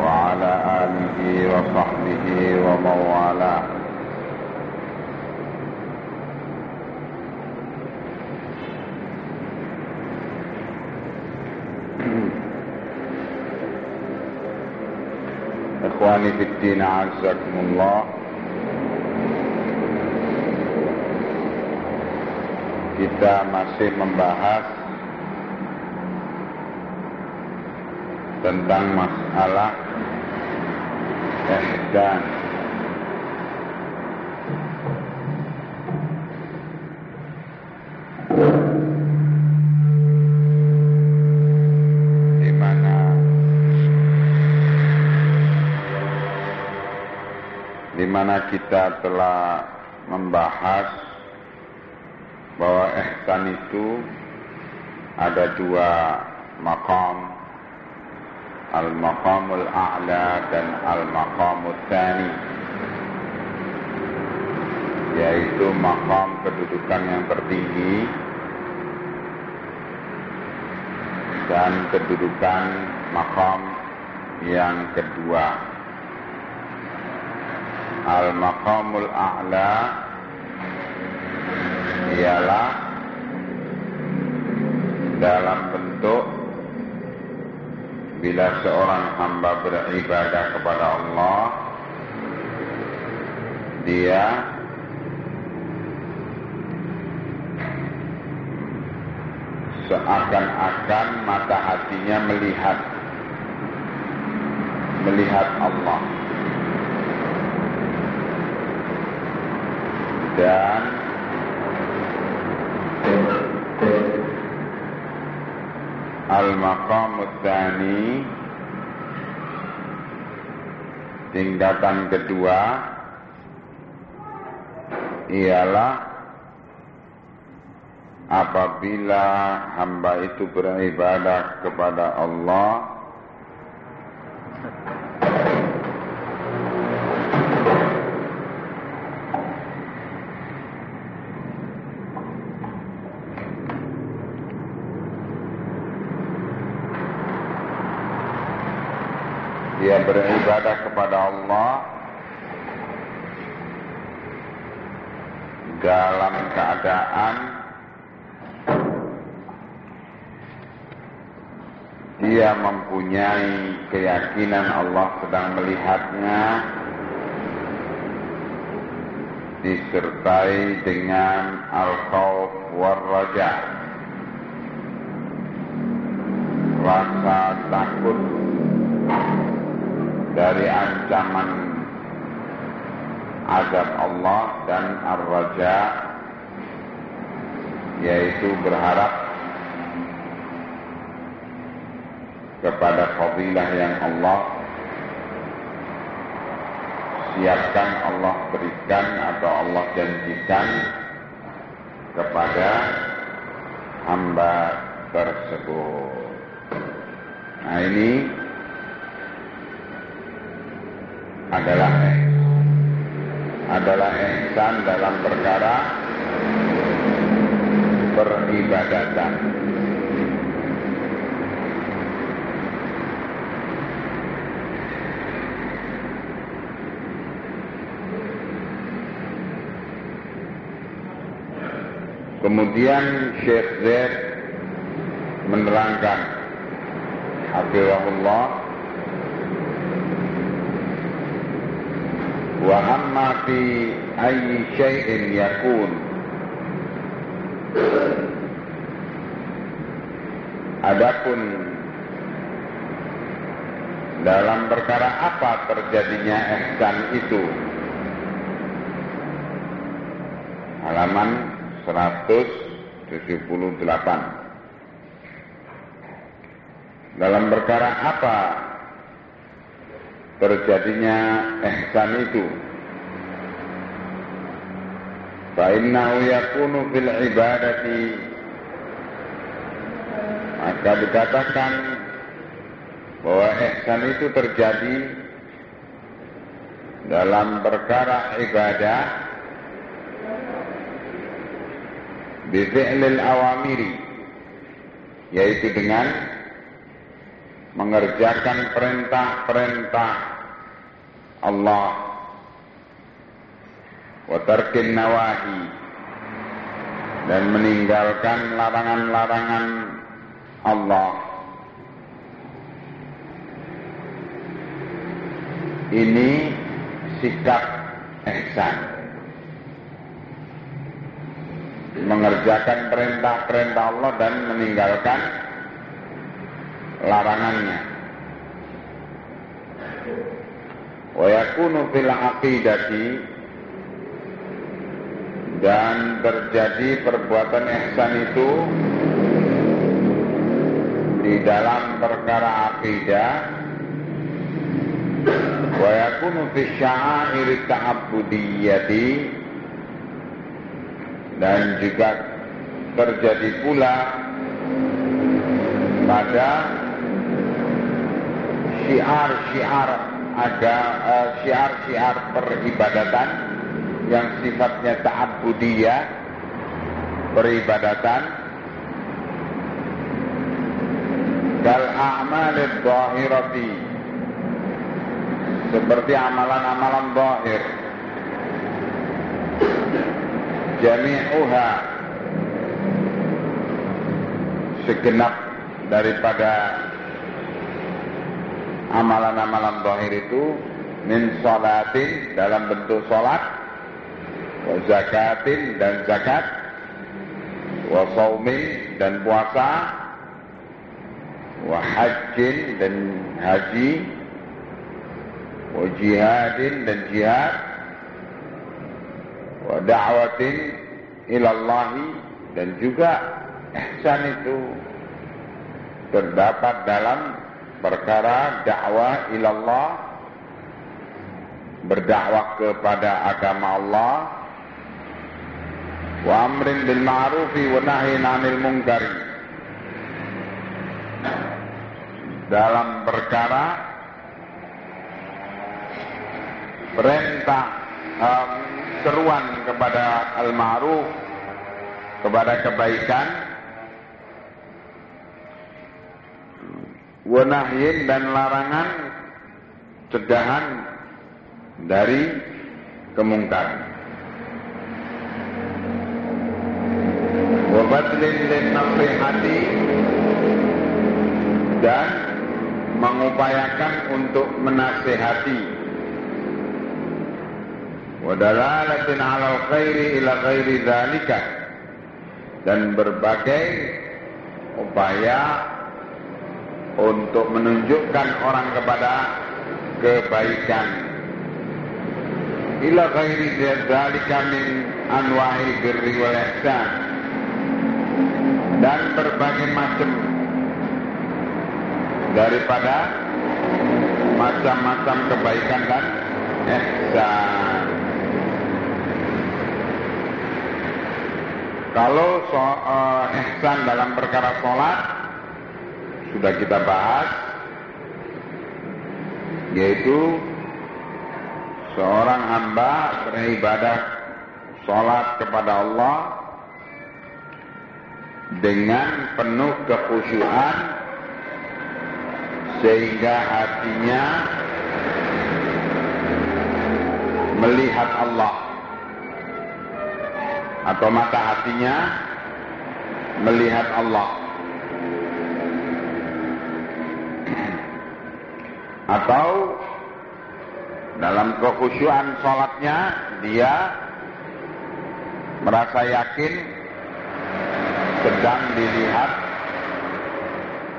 وعلى آله وصحبه ومن والاه إخواني في الدين أعزكم الله kita masih membahas tentang masalah ihsan di mana kita telah membahas bahwa ihsan itu ada dua al-maqamul a'la dan al-maqamul thani. Yaitu makam kedudukan yang tertinggi dan kedudukan makam yang kedua. Al-maqamul a'la ialah dalam bila seorang hamba beribadah kepada Allah dia seakan-akan mata hatinya melihat melihat Allah. Dan Al-Maqam tingkatan kedua ialah apabila hamba itu beribadah kepada Allah dia beribadah kepada Allah dalam keadaan dia mempunyai keyakinan Allah sedang melihatnya disertai dengan al-khawf war-raja. Rasa takut dari ancaman azab Allah dan ar-raja yaitu berharap kepada fadilah yang Allah siapkan Allah berikan atau Allah janjikan kepada hamba tersebut. Nah ini adalah adalah ihsan dalam perkara peribadatan. Kemudian Syekh Zaid menerangkan Hafizahullah wa hamma fi ayyi syai'in yakun. Adapun dalam perkara apa terjadinya ihsan itu? Halaman 178 dalam perkara apa terjadinya ihsan itu. Fa'innahu yakunu fil ibadati maka dikatakan bahwa ihsan itu terjadi dalam perkara ibadah bifi'lil awamiri yaitu dengan mengerjakan perintah-perintah Allah. Wa tarkin nawahi. Dan meninggalkan larangan-larangan Allah. Ini sikap ihsan. Mengerjakan perintah-perintah Allah dan meninggalkan larangannya wa yakunu fil aqidati dan terjadi perbuatan ihsan itu di dalam perkara akidah. Wa yakunu fi sya'air ta'abbudiyyati dan juga terjadi pula pada syiar-syiar ada uh, syiar-syiar peribadatan yang sifatnya ta'abbudiyah peribadatan. Kal a'mal dhahirati seperti amalan-amalan zahir jami'uha segenap daripada amalan-amalan zahir itu min salatin dalam bentuk salat wa zakatin dan zakat wa dan puasa wa hajjin dan haji wa jihadin dan jihad wa da'watin ilallahi dan juga ihsan itu terdapat dalam perkara dakwah ilallah. Berdakwah kepada agama Allah. Wa amrin bil ma'rufi wa nahyin 'anil munkari. Dalam perkara perintah um, seruan kepada al-ma'ruf kepada kebaikan wanahyin dan larangan cegahan dari kemungkaran. Wabadlin lin nasihati dan mengupayakan untuk menasehati wadalalatin alal khairi ila khairi dzalika dan berbagai upaya untuk menunjukkan orang kepada kebaikan. Ila ghairi dzalika min anwa'il birri wal dan berbagai macam daripada macam-macam kebaikan dan ihsan. Kalau so, uh, ihsan dalam perkara sholat sudah kita bahas yaitu seorang hamba beribadah sholat kepada Allah dengan penuh kekhusyuan sehingga hatinya melihat Allah. Atau mata hatinya melihat Allah atau dalam kekhusyuan sholatnya dia merasa yakin sedang dilihat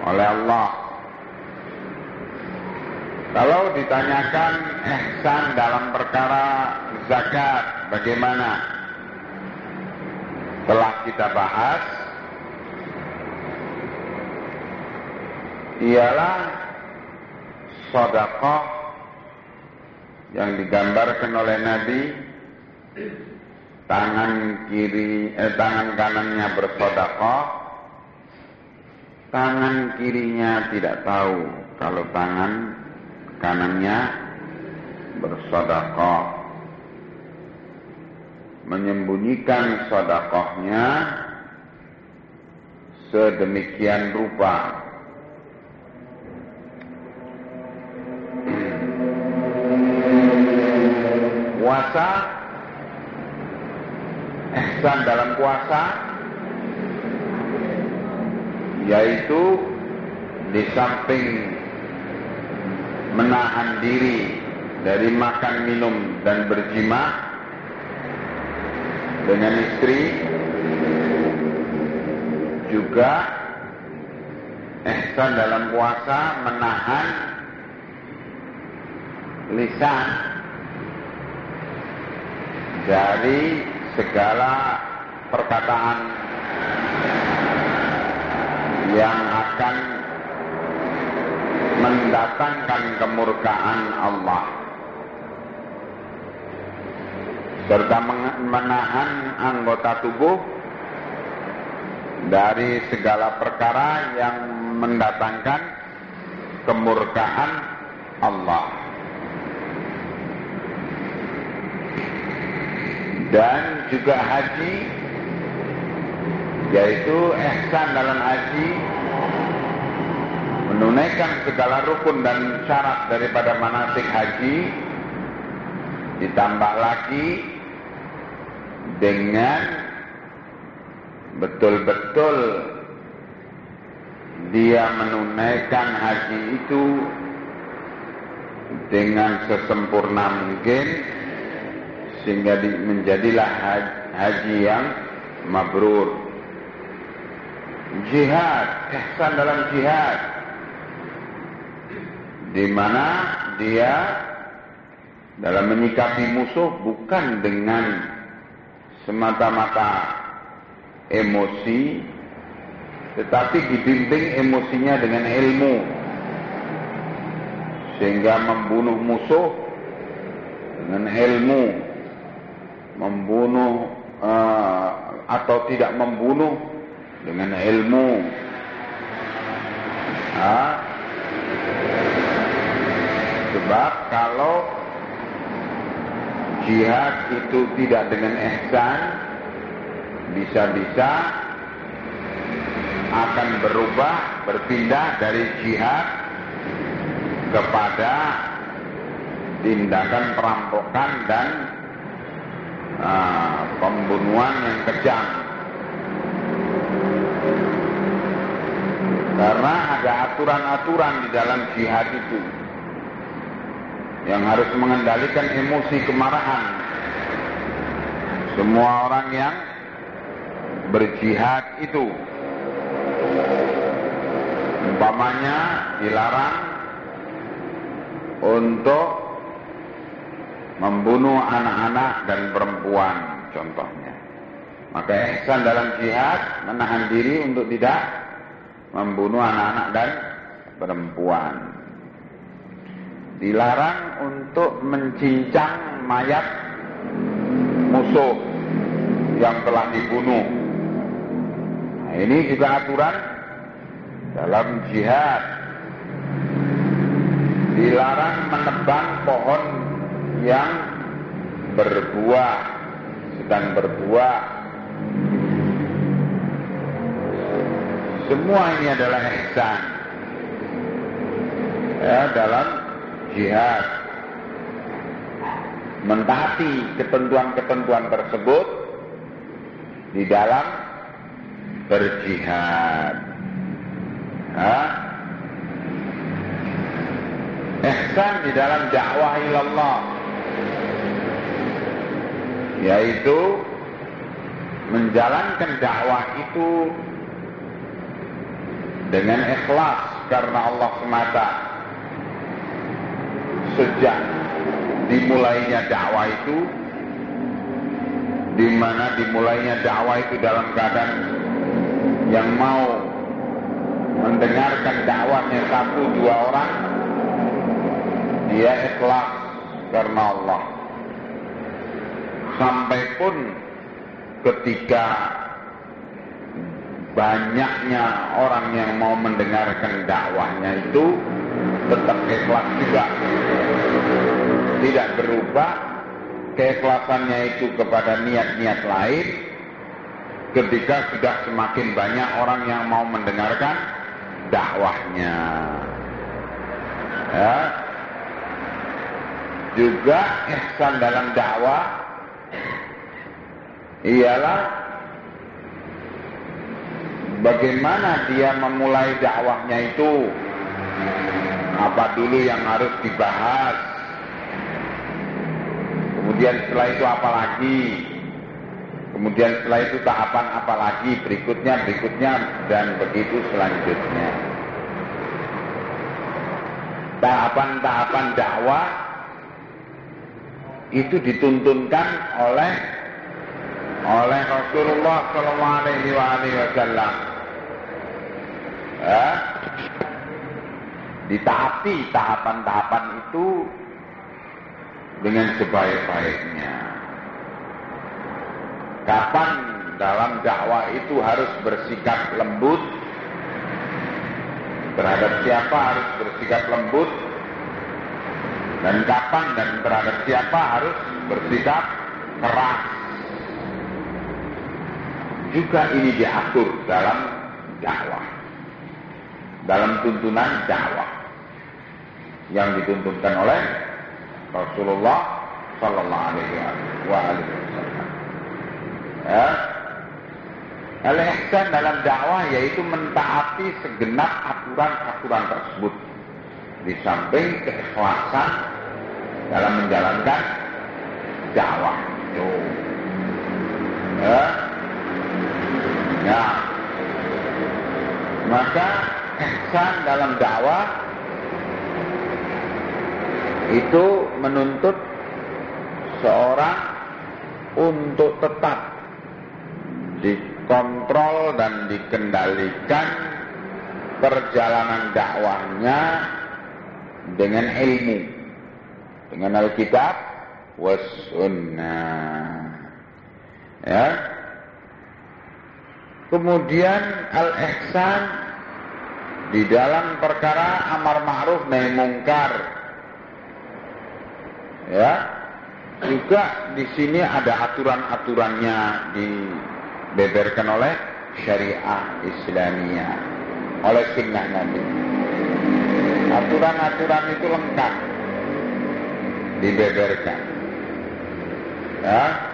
oleh Allah. Kalau ditanyakan ihsan dalam perkara zakat bagaimana? Telah kita bahas ialah sedekah yang digambarkan oleh Nabi tangan kiri eh, tangan kanannya bersedekah tangan kirinya tidak tahu kalau tangan kanannya bersedekah menyembunyikan sodakohnya sedemikian rupa. Puasa, ihsan dalam puasa, yaitu di samping menahan diri dari makan minum dan berjima dengan istri juga ihsan dalam puasa menahan lisan dari segala perkataan yang akan mendatangkan kemurkaan Allah serta menahan anggota tubuh dari segala perkara yang mendatangkan kemurkaan Allah. Dan juga haji yaitu ihsan dalam haji menunaikan segala rukun dan syarat daripada manasik haji ditambah lagi dengan betul-betul dia menunaikan haji itu dengan sesempurna mungkin sehingga menjadilah haji yang mabrur. Jihad, ihsan dalam jihad, di mana dia dalam menyikapi musuh bukan dengan semata-mata emosi tetapi dibimbing emosinya dengan ilmu. Sehingga membunuh musuh dengan ilmu membunuh uh, atau tidak membunuh dengan ilmu. Nah, sebab kalau jihad itu tidak dengan ihsan bisa-bisa akan berubah berpindah dari jihad kepada tindakan perampokan dan uh, pembunuhan yang kejam karena ada aturan-aturan di dalam jihad itu yang harus mengendalikan emosi kemarahan. Semua orang yang berjihad itu umpamanya dilarang untuk membunuh anak-anak dan perempuan contohnya. Maka ihsan dalam jihad menahan diri untuk tidak membunuh anak-anak dan perempuan dilarang untuk mencincang mayat musuh yang telah dibunuh. Nah, ini juga aturan dalam jihad. Dilarang menebang pohon yang berbuah, sedang berbuah. Semua ini adalah ihsan. Ya, dalam jihad mentaati ketentuan-ketentuan tersebut di dalam berjihad. Hah? Ihsan di dalam dakwah ilallah yaitu menjalankan dakwah itu dengan ikhlas karena Allah semata sejak dimulainya dakwah itu di mana dimulainya dakwah itu dalam keadaan yang mau mendengarkan dakwahnya satu dua orang dia ikhlas karena Allah. Sampai pun ketika banyaknya orang yang mau mendengarkan dakwahnya itu tetap ikhlas juga. Tidak berubah keikhlasannya itu kepada niat-niat lain ketika sudah semakin banyak orang yang mau mendengarkan dakwahnya. Ya. Juga ihsan dalam dakwah ialah bagaimana dia memulai dakwahnya itu? Apa dulu yang harus dibahas? Kemudian setelah itu apa lagi? Kemudian setelah itu tahapan apa lagi? Berikutnya berikutnya dan begitu selanjutnya. Tahapan-tahapan dakwah itu dituntunkan oleh oleh Rasulullah Shallallahu Alaihi Wasallam. Ya, ditaati tahapan-tahapan itu dengan sebaik-baiknya. Kapan dalam dakwah itu harus bersikap lembut terhadap siapa harus bersikap lembut dan kapan dan terhadap siapa harus bersikap keras juga ini diatur dalam dakwah dalam tuntunan dakwah yang dituntunkan oleh Rasulullah Sallallahu Alaihi Wasallam. Ya, Al-ihsan dalam dakwah yaitu mentaati segenap aturan-aturan tersebut. Di samping keikhlasan dalam menjalankan dakwah itu. Ya. Ya. Maka ihsan dalam dakwah itu menuntut seorang untuk tetap di kontrol dan dikendalikan perjalanan dakwahnya dengan ilmu dengan Alkitab was sunnah ya kemudian al-ihsan di dalam perkara amar ma'ruf nahi mungkar. Ya. Juga di sini ada aturan-aturannya di dibeberkan oleh syariah Islamiyah oleh sunnah Nabi. Aturan-aturan itu lengkap dibeberkan. Ya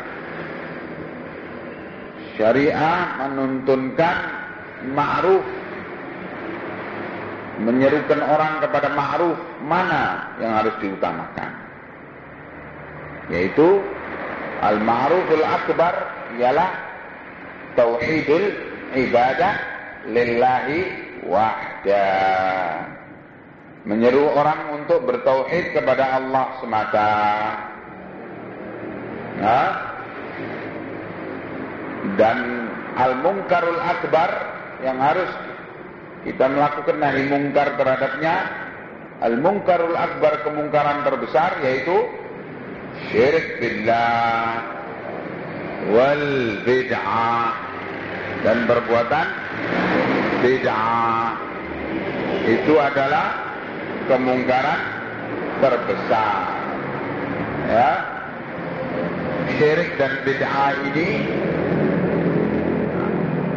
syariah menuntunkan ma'ruf menyerukan orang kepada ma'ruf mana yang harus diutamakan yaitu al-ma'ruful akbar ialah tauhidul ibadah lillahi wahda. Menyeru orang untuk bertauhid kepada Allah semata. Nah, dan al-munkarul akbar yang harus kita melakukan nahi mungkar terhadapnya al-munkarul akbar kemungkaran terbesar yaitu syirik billah wal bid'ah dan perbuatan bid'ah. Itu adalah kemungkaran terbesar. Ya. Syirik dan bid'ah ini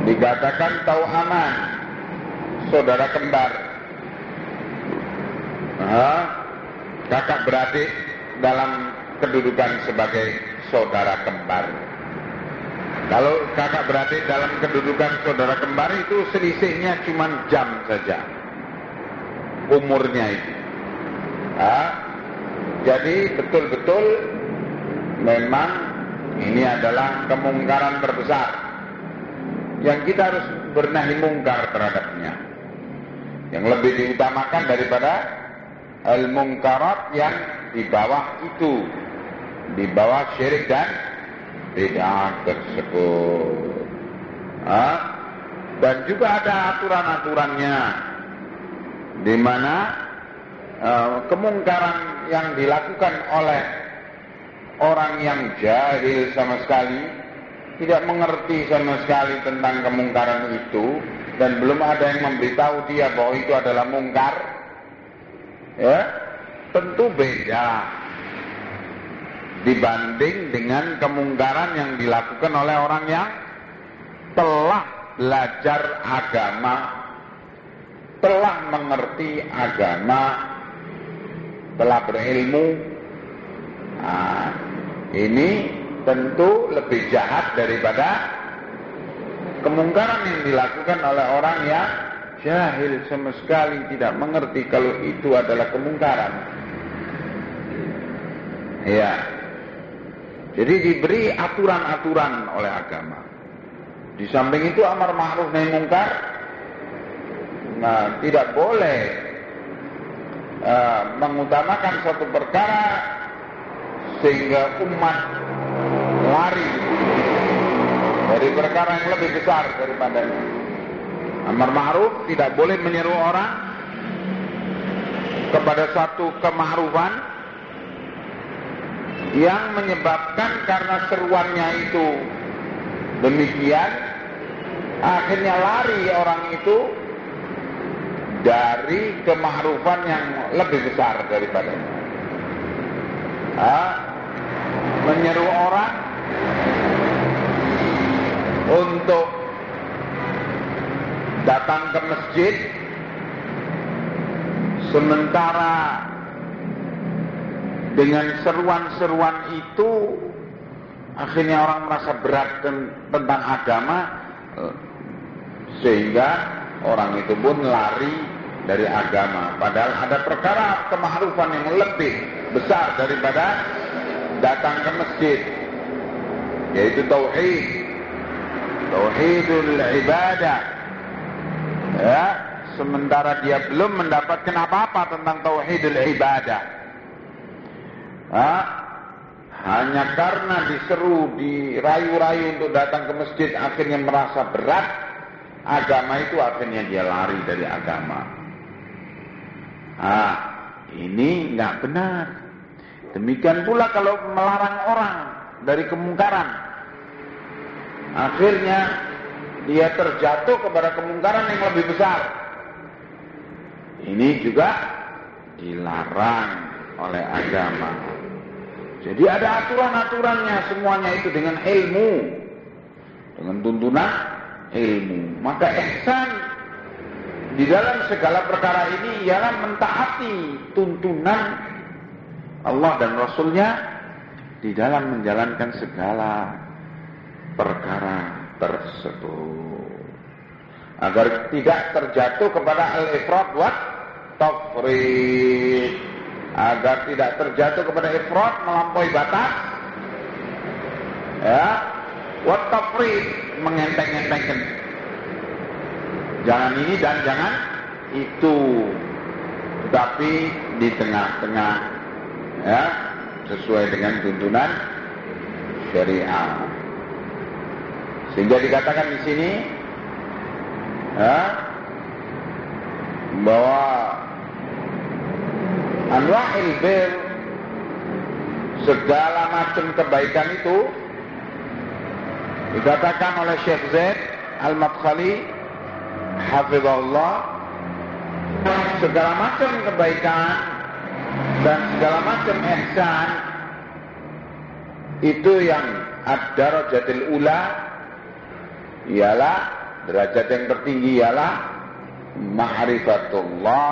dikatakan tauhaman saudara kembar. Nah, kakak beradik dalam kedudukan sebagai saudara kembar. Kalau kakak beradik dalam kedudukan saudara kembar itu selisihnya cuma jam saja. Umurnya itu. Nah, jadi betul-betul memang ini adalah kemungkaran terbesar yang kita harus bernahi mungkar terhadapnya. Yang lebih diutamakan daripada al-mungkarat yang di bawah itu, di bawah syirik dan bid'ah tersebut. Ah, dan juga ada aturan-aturannya di mana uh, kemungkaran yang dilakukan oleh orang yang jahil sama sekali, tidak mengerti sama sekali tentang kemungkaran itu, dan belum ada yang memberitahu dia bahwa itu adalah mungkar, ya tentu beda dibanding dengan kemungkaran yang dilakukan oleh orang yang telah belajar agama, telah mengerti agama, telah berilmu. Nah, ini tentu lebih jahat daripada kemungkaran yang dilakukan oleh orang yang jahil sama sekali tidak mengerti kalau itu adalah kemungkaran. Ya. Jadi diberi aturan-aturan oleh agama. Di samping itu amar ma'ruf nahi mungkar nah, tidak boleh uh, mengutamakan satu perkara sehingga umat lari dari perkara yang lebih besar daripadanya. Amar ma'ruf tidak boleh menyeru orang kepada satu kemahrufan yang menyebabkan karena seruannya itu demikian akhirnya lari orang itu dari kemahrufan yang lebih besar daripadanya. menyeru orang untuk datang ke masjid sementara dengan seruan-seruan itu akhirnya orang merasa berat tentang agama sehingga orang itu pun lari dari agama. Padahal ada perkara kemahrufan yang lebih besar daripada datang ke masjid yaitu tauhid. Tauhidul ibadah. Ya sementara dia belum mendapatkan apa-apa tentang tauhidul ibadah. Ha? hanya karena diseru dirayu-rayu untuk datang ke masjid akhirnya merasa berat agama itu akhirnya dia lari dari agama. Ah ini nggak benar. Demikian pula kalau melarang orang dari kemungkaran akhirnya dia terjatuh kepada kemungkaran yang lebih besar. Ini juga dilarang oleh agama. Jadi ada aturan-aturannya semuanya itu dengan ilmu. Dengan tuntunan ilmu. Maka ihsan di dalam segala perkara ini ialah mentaati tuntunan Allah dan Rasulnya di dalam menjalankan segala perkara tersebut. Agar tidak terjatuh kepada al-ifrat wa tafrid. Agar tidak terjatuh kepada ifrat melampaui batas. Ya. Wa tafrid mengenteng-entengkan. Jangan ini dan jangan itu. Tapi di tengah-tengah. Ya. Sesuai dengan tuntunan syariat sehingga dikatakan di sini ya, bahwa anwa'il bir segala macam kebaikan itu dikatakan oleh Syekh Zaid Al-Madkhali hafizahullah segala macam kebaikan dan segala macam ihsan itu yang ad-darajatil ula ialah derajat yang tertinggi ialah ma'rifatullah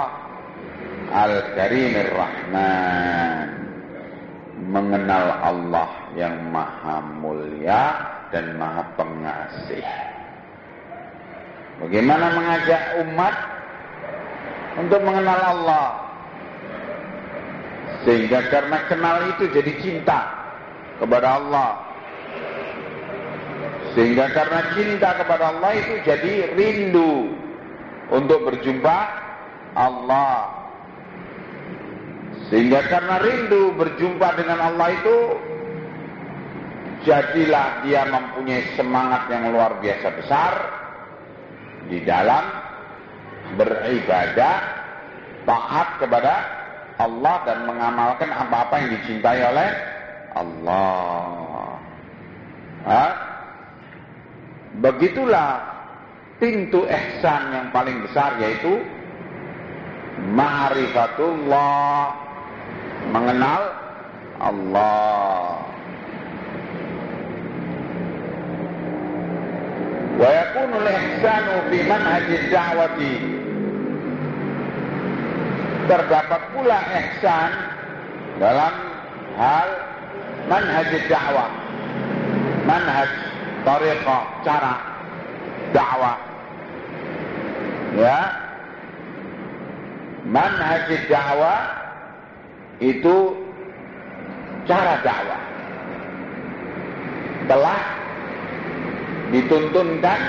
al-karimir rahman. Mengenal Allah yang maha mulia dan maha pengasih. Bagaimana mengajak umat untuk mengenal Allah? Sehingga karena kenal itu jadi cinta kepada Allah sehingga karena cinta kepada Allah itu jadi rindu untuk berjumpa Allah. Sehingga karena rindu berjumpa dengan Allah itu jadilah dia mempunyai semangat yang luar biasa besar di dalam beribadah taat kepada Allah dan mengamalkan apa-apa yang dicintai oleh Allah. Ha? Begitulah pintu ihsan yang paling besar yaitu ma'rifatullah mengenal Allah. Wa yakunu al-ihsanu fi manhaj da'wati. Terdapat pula ihsan dalam hal manhaj dakwah. Manhaj tariqah cara dakwah. Ya. Manhaj dakwah itu cara dakwah. Telah dituntunkan,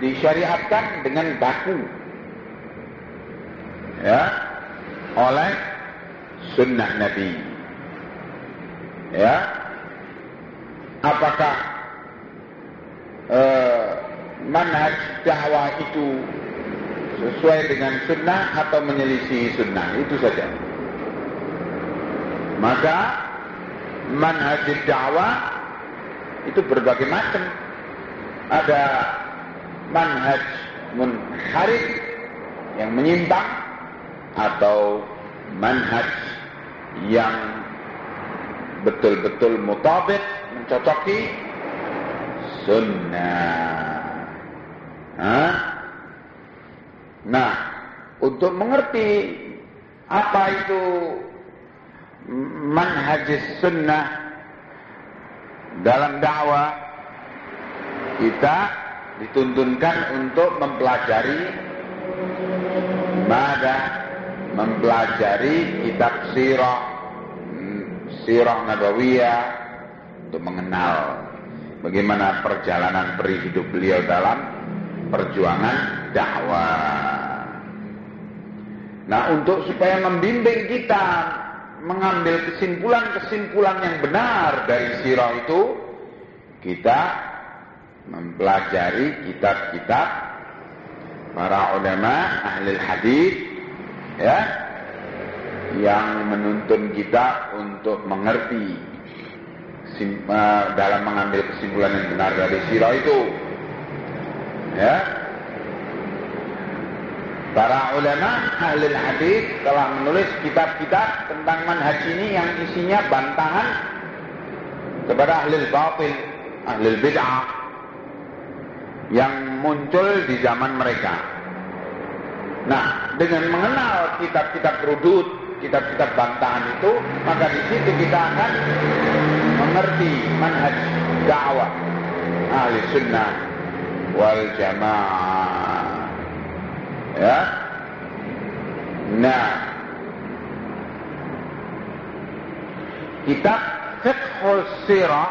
disyariatkan dengan baku. Ya, oleh sunnah Nabi. Ya, apakah eh, manhaj dakwah itu sesuai dengan sunnah atau menyelisih sunnah itu saja. Maka manhaj dakwah itu berbagai macam ada manhaj munharif yang menyimpang atau manhaj yang betul-betul mutabik mencocoki sunnah. Hah? Nah, untuk mengerti apa itu manhaj sunnah dalam dakwah kita dituntunkan untuk mempelajari mada mempelajari kitab sirah hmm, sirah nabawiyah untuk mengenal bagaimana perjalanan peri hidup beliau dalam perjuangan dakwah. Nah, untuk supaya membimbing kita mengambil kesimpulan-kesimpulan yang benar dari sirah itu, kita mempelajari kitab-kitab para ulama ahli hadis ya yang menuntun kita untuk mengerti eh, dalam mengambil kesimpulan yang benar dari sirah itu ya para ulama ahli hadis telah menulis kitab-kitab tentang manhaj ini yang isinya bantahan kepada ahli batil ahli bid'ah yang muncul di zaman mereka. Nah, dengan mengenal kitab-kitab rudut, kitab-kitab bantahan itu, maka di situ kita akan mengerti manhaj dakwah ahli sunnah wal jamaah. Ya. Nah, kitab Fiqhul Sirah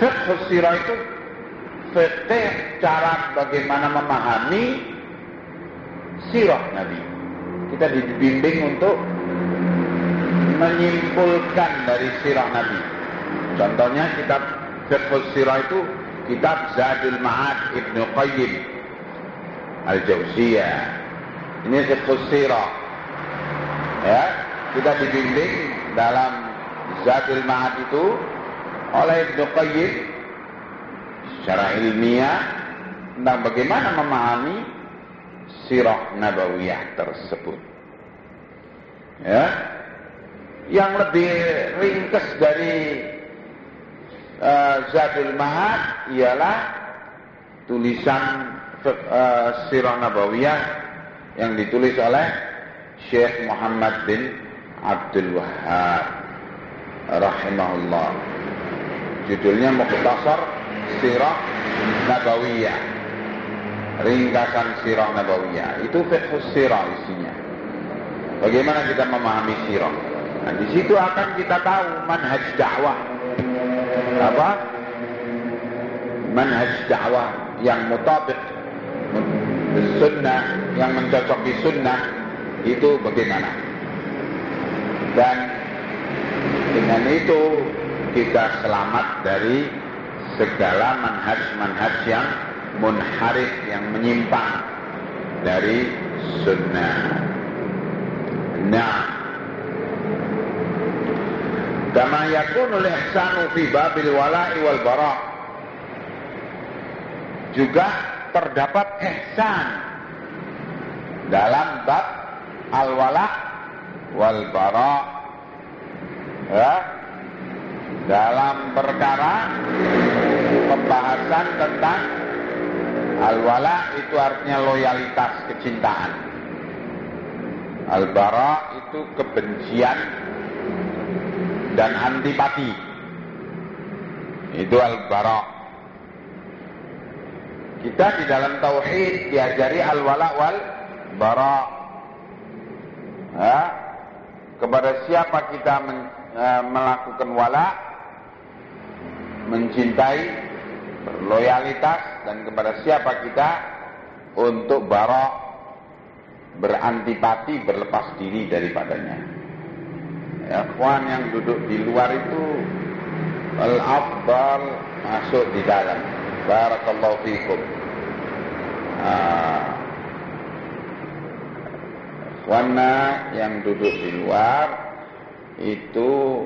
Fiqhul Sirah itu fikih cara bagaimana memahami sirah Nabi. Kita dibimbing untuk menyimpulkan dari sirah Nabi. Contohnya kitab Fiqh Sirah itu kitab Zadul Ma'ad Ibnu Qayyim Al-Jauziyah. Ini Fiqh Sirah. Ya, kita dibimbing dalam Zadul Ma'ad itu oleh Ibnu Qayyim secara ilmiah tentang bagaimana memahami sirah nabawiyah tersebut. Ya. Yang lebih ringkas dari uh, Zadul Mahad ialah tulisan uh, sirah nabawiyah yang ditulis oleh Syekh Muhammad bin Abdul Wahab rahimahullah. Judulnya Mukhtasar sirah nabawiyah ringkasan sirah nabawiyah. Itu fiqh sirah isinya. Bagaimana kita memahami sirah nah di situ akan kita tahu manhaj dakwah. Apa? Manhaj dakwah yang mutabik sunnah yang mencocoki sunnah itu bagaimana? Dan dengan itu kita selamat dari segala manhaj-manhaj yang munharif yang menyimpang dari sunnah. Nah, Kama yakunul ihsanu fi babil wala'i wal bara. Juga terdapat ihsan dalam bab al-wala wal bara. Ya. Dalam perkara pembahasan tentang al-wala itu artinya loyalitas kecintaan. Al-bara itu kebencian dan antipati. Itu al-bara. Kita di dalam tauhid diajari al-wala wal bara. Ya. Kepada siapa kita men, e, melakukan wala, mencintai, berloyalitas dan kepada siapa kita untuk bara berantipati, berlepas diri daripadanya kawan yang duduk di luar itu al-afdal masuk di dalam. Barakallahu fikum ah. Wana yang duduk di luar itu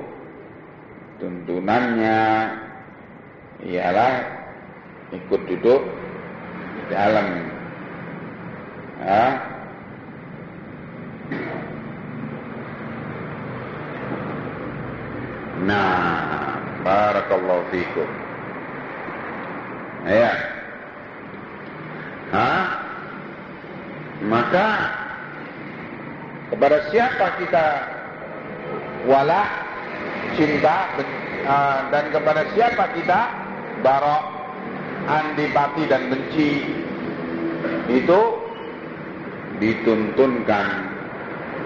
tuntunannya ialah ikut duduk di dalam. Ya, Nah, barakallahu fikum. Ya. Hah? Maka kepada siapa kita wala cinta uh, dan kepada siapa kita barok antipati dan benci itu dituntunkan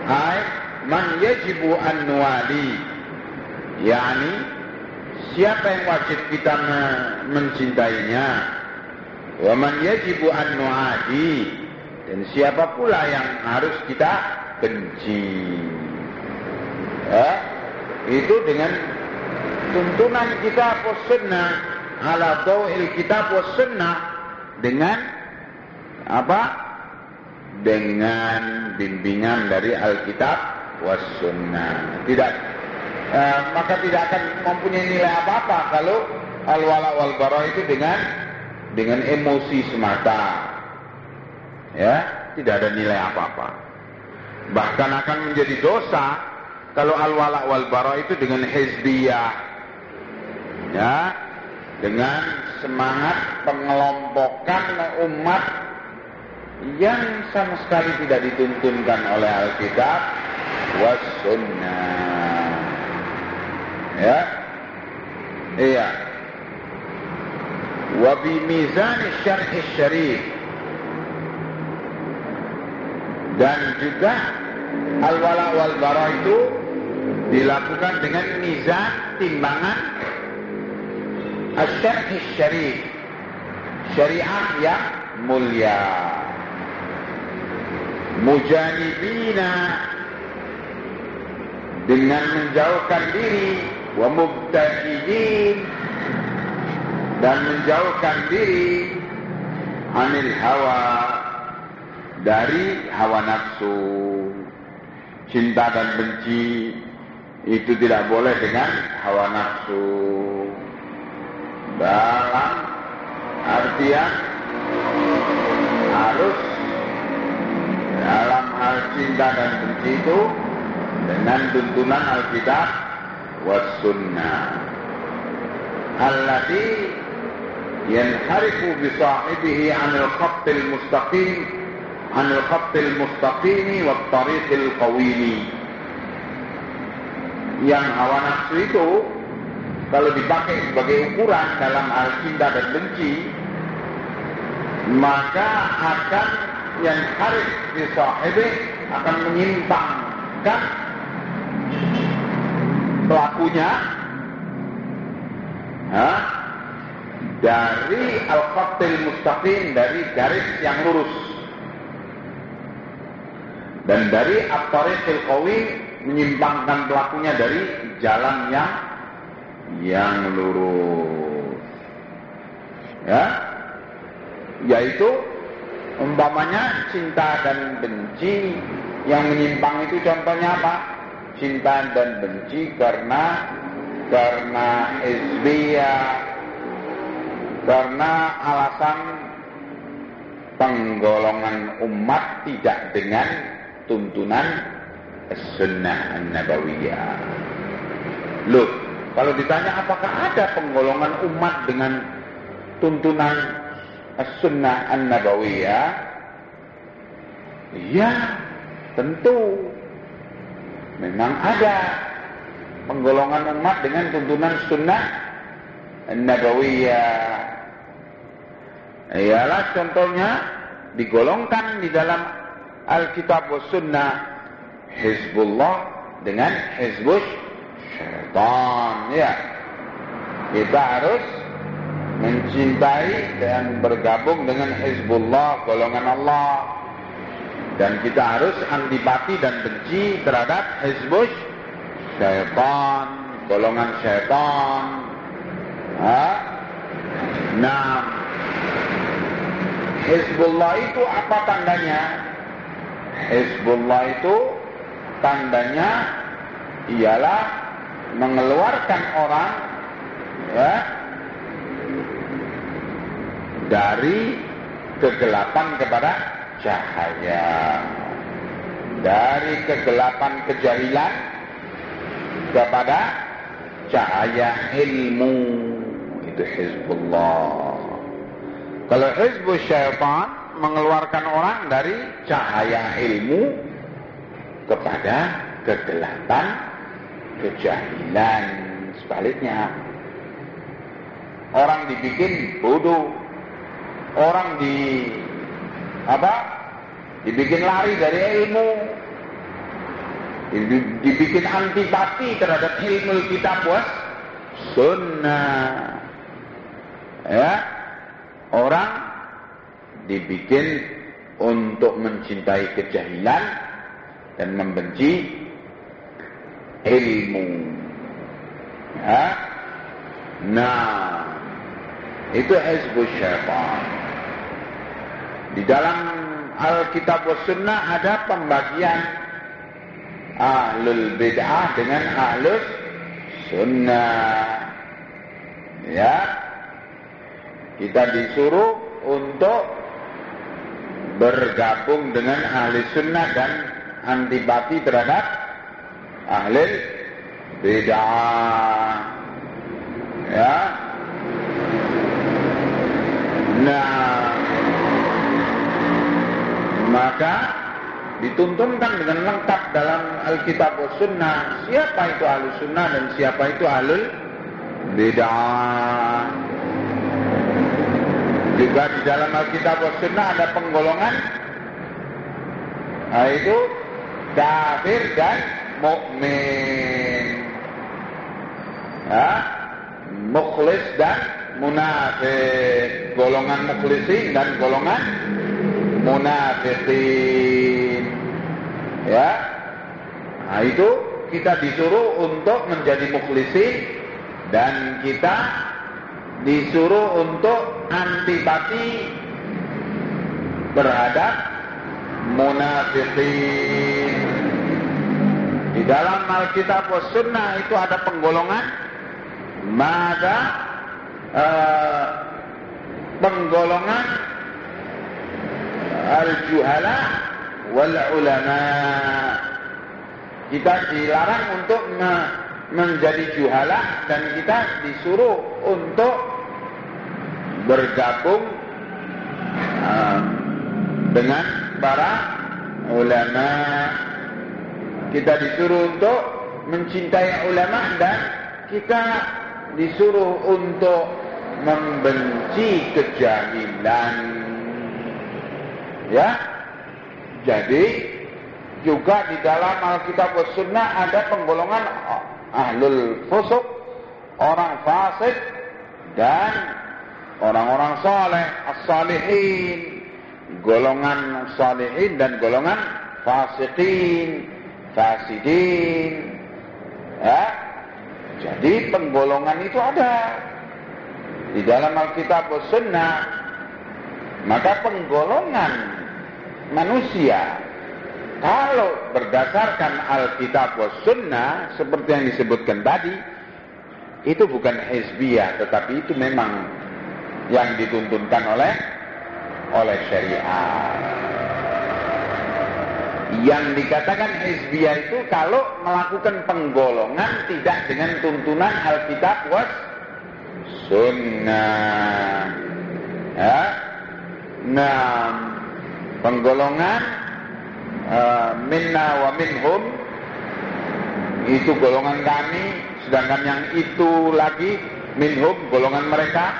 hai man yajibu an nuwali yakni siapa yang wajib kita mencintainya? Wa man yajibu an nuadi. Dan siapa pula yang harus kita benci? Ya, itu dengan tuntunan kita sunnah ala dawil kitab was sunnah dengan apa? Dengan bimbingan dari Alkitab was sunnah. Tidak eh, maka tidak akan mempunyai nilai apa-apa kalau al-wala itu dengan dengan emosi semata. Ya, tidak ada nilai apa-apa. Bahkan akan menjadi dosa kalau al-wala itu dengan hizbiyah. Ya, dengan semangat pengelompokan umat yang sama sekali tidak dituntunkan oleh Alkitab was sunnah ya? Iya. Wa bi mizan syar'i syarif dan juga al wala wal bara itu dilakukan dengan mizan timbangan asy-syar'i syarif syariat yang mulia. Mujanibina dengan menjauhkan diri wa mubta'idin dan menjauhkan diri anil hawa dari hawa nafsu. Cinta dan benci itu tidak boleh dengan hawa nafsu. Dalam artian harus dalam hal cinta dan benci itu dengan tuntunan Alkitab والسنة الذي ينحرف بصاحبه عن الخط المستقيم عن الخط المستقيم والطريق القويم yang hawa nafsu itu kalau dipakai sebagai ukuran dalam hal cinta dan benci maka akan yang harus disahibi akan menyimpangkan pelakunya ha? dari al-khattil mustaqim dari garis yang lurus. Dan dari at-tariqil menyimpangkan pelakunya dari jalan yang yang lurus. Ya? Yaitu umpamanya cinta dan benci yang menyimpang itu contohnya apa cinta dan benci karena karena hizbiyah, karena alasan penggolongan umat tidak dengan tuntunan sunnah nabawiyah. Loh, kalau ditanya apakah ada penggolongan umat dengan tuntunan sunnah nabawiyah? Ya, tentu. Memang ada penggolongan umat dengan tuntunan sunnah nabawiyah. Ialah contohnya digolongkan di dalam Alkitab wa Sunnah Hizbullah dengan Hizbus Syaitan. Ya, kita harus mencintai dan bergabung dengan Hizbullah golongan Allah dan kita harus antipati dan benci terhadap Hizbus syaitan, golongan syaitan. Ha? Nah, Hizbullah itu apa tandanya? Hizbullah itu tandanya ialah mengeluarkan orang ya dari kegelapan kepada cahaya. Dari kegelapan kejahilan kepada cahaya ilmu. Itu Hizbullah. Kalau Hizbul Syaitan mengeluarkan orang dari cahaya ilmu kepada kegelapan kejahilan. Sebaliknya orang dibikin bodoh orang di apa? Dibikin lari dari ilmu. Dibikin antipati terhadap ilmu kitab was sunnah. Ya? Orang dibikin untuk mencintai kejahilan dan membenci ilmu. Ya? Nah itu hizbus syaitan di dalam Alkitab sunnah ada pembagian ahlul bid'ah dengan ahlus sunnah. Ya, kita disuruh untuk bergabung dengan ahli sunnah dan antipati terhadap ahli bid'ah. Ya. Nah, maka dituntunkan dengan lengkap dalam Alkitab Sunnah siapa itu ahlu sunnah dan siapa itu ahlul bid'ah. Juga di dalam Alkitab Sunnah ada penggolongan nah, itu kafir dan mukmin. Ya mukhlis dan munafik. Golongan mukhlisin dan golongan munafiqin. Ya. Nah, itu kita disuruh untuk menjadi mukhlisi dan kita disuruh untuk antipati terhadap munafiqin. Di dalam Alkitab Sunnah itu ada penggolongan maka uh, penggolongan al-juhala wal ulama. Kita dilarang untuk me menjadi juhala dan kita disuruh untuk bergabung uh, dengan para ulama. Kita disuruh untuk mencintai ulama dan kita disuruh untuk membenci kejahilan. Ya. Jadi juga di dalam Alkitab Sunnah ada penggolongan ahlul fusuk, orang fasik dan orang-orang saleh, as-salihin, golongan salihin dan golongan fasikin, fasidin. Ya. Jadi penggolongan itu ada di dalam Alkitab Sunnah. Maka penggolongan manusia kalau berdasarkan Alkitab wa Sunnah seperti yang disebutkan tadi itu bukan hizbiyah tetapi itu memang yang dituntunkan oleh oleh syariat. Yang dikatakan hizbiyah itu kalau melakukan penggolongan tidak dengan tuntunan Alkitab was sunnah. Ya. Nah, penggolongan uh, minna wa minhum itu golongan kami sedangkan yang itu lagi minhum golongan mereka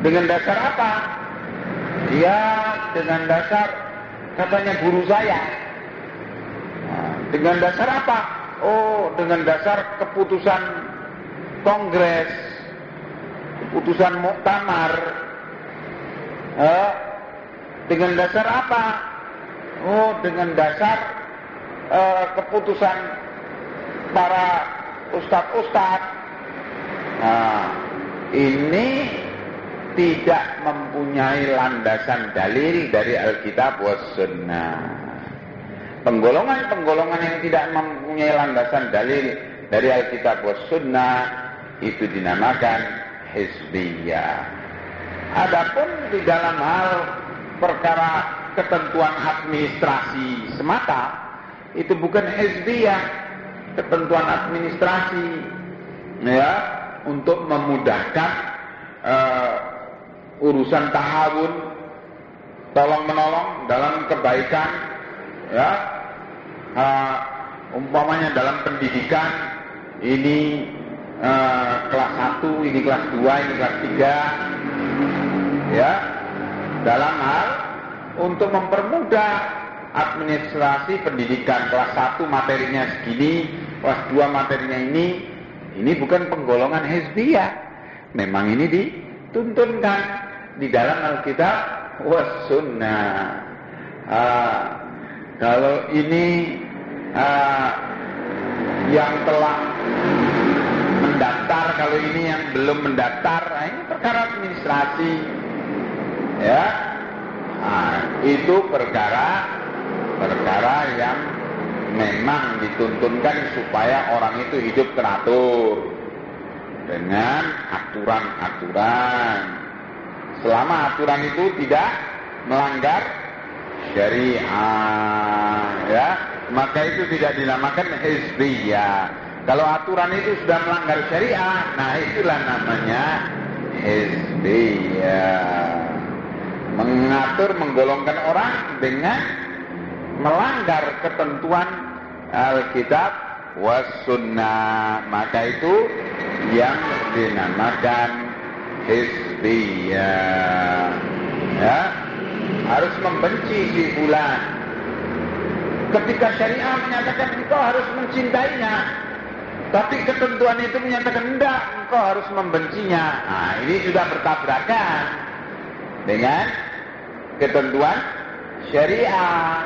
dengan dasar apa? Ya dengan dasar katanya guru saya. Nah, dengan dasar apa? Oh dengan dasar keputusan kongres, keputusan muktamar. Eh, dengan dasar apa? Oh dengan dasar eh, keputusan para ustadz-ustadz. Nah, ini tidak mempunyai landasan dalil dari Alkitab was sunnah. Penggolongan-penggolongan yang tidak mempunyai landasan dalil dari Alkitab was sunnah itu dinamakan hizbiyah. Adapun di dalam hal perkara ketentuan administrasi semata itu bukan hizbiyah, ketentuan administrasi ya untuk memudahkan uh, urusan tahawun tolong menolong dalam kebaikan ya uh, umpamanya dalam pendidikan ini uh, kelas 1 ini kelas 2 ini kelas 3 ya dalam hal untuk mempermudah administrasi pendidikan kelas 1 materinya segini kelas 2 materinya ini. Ini bukan penggolongan hezbiyah memang ini dituntunkan di dalam Alkitab was sunnah. Uh, kalau ini uh, yang telah mendaftar, kalau ini yang belum mendaftar, nah ini perkara administrasi, ya. Nah, itu perkara perkara yang memang dituntunkan supaya orang itu hidup teratur dengan aturan-aturan. Selama aturan itu tidak melanggar syariah ya maka itu tidak dinamakan hizbiyah. Kalau aturan itu sudah melanggar syariah nah itulah namanya hizbiyah mengatur menggolongkan orang dengan melanggar ketentuan Alkitab was sunnah. Maka itu yang dinamakan hizbiyah. Dia ya harus membenci si bulan ketika syariah menyatakan engkau harus mencintainya tapi ketentuan itu menyatakan enggak engkau harus membencinya. Nah ini sudah bertabrakan dengan ketentuan syariah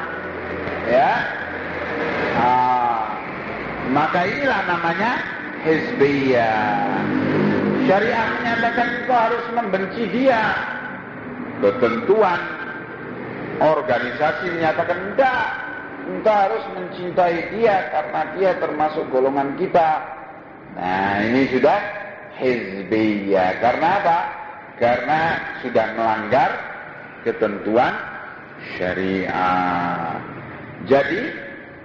ya ah, maka inilah namanya hizbiyah Syariah menyatakan engkau harus membenci dia. Ketentuan organisasi menyatakan enggak. Engkau harus mencintai dia karena dia termasuk golongan kita. Nah ini sudah hizbiyah. Karena apa? Karena sudah melanggar ketentuan syariah. Jadi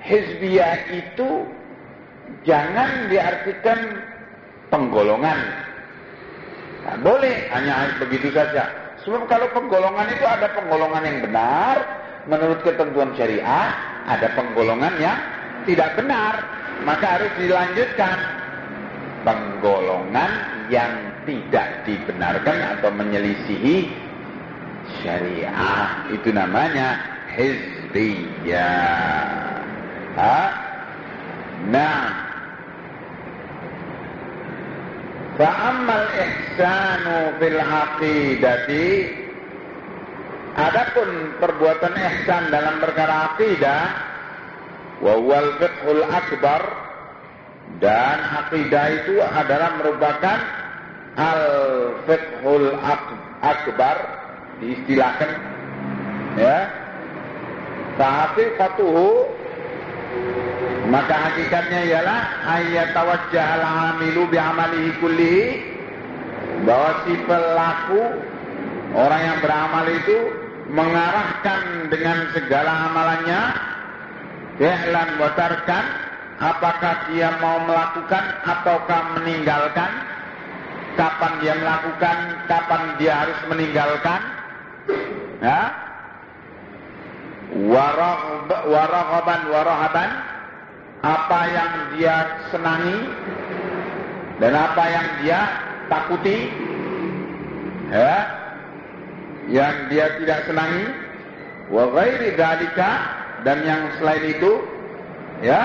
hizbiyah itu jangan diartikan penggolongan Nah, boleh hanya begitu saja. Sebab kalau penggolongan itu ada penggolongan yang benar menurut ketentuan syariah, ada penggolongan yang tidak benar, maka harus dilanjutkan penggolongan yang tidak dibenarkan atau menyelisihi syariah itu namanya hizbiyah. Ha? Nah, Fa'ammal ihsanu fil aqidati Adapun perbuatan ihsan dalam perkara akidah wa wal fiqhul akbar dan akidah itu adalah merupakan al fiqhul akbar diistilahkan ya. Fatuhu Maka hakikatnya ialah ayat tawajjah al-amilu bi'amalihi kullihi. Bahwa si pelaku orang yang beramal itu mengarahkan dengan segala amalannya Ihlan watarkan apakah dia mau melakukan ataukah meninggalkan kapan dia melakukan kapan dia harus meninggalkan ya waraghaban warahaban. Apa yang dia senangi dan apa yang dia takuti. Ya yang dia tidak senangi. Wa ghairi dzalika dan yang selain itu ya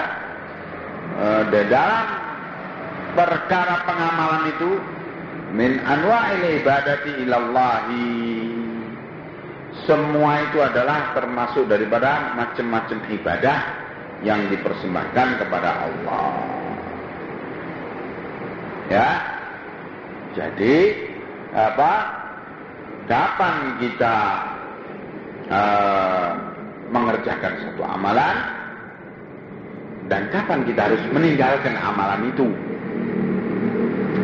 eh, di dalam perkara pengamalan itu min anwa'il ibadati ilallahi semua itu adalah termasuk daripada macam-macam ibadah yang dipersembahkan kepada Allah. Ya. Jadi apa? Kapan kita uh, mengerjakan satu amalan dan kapan kita harus meninggalkan amalan itu?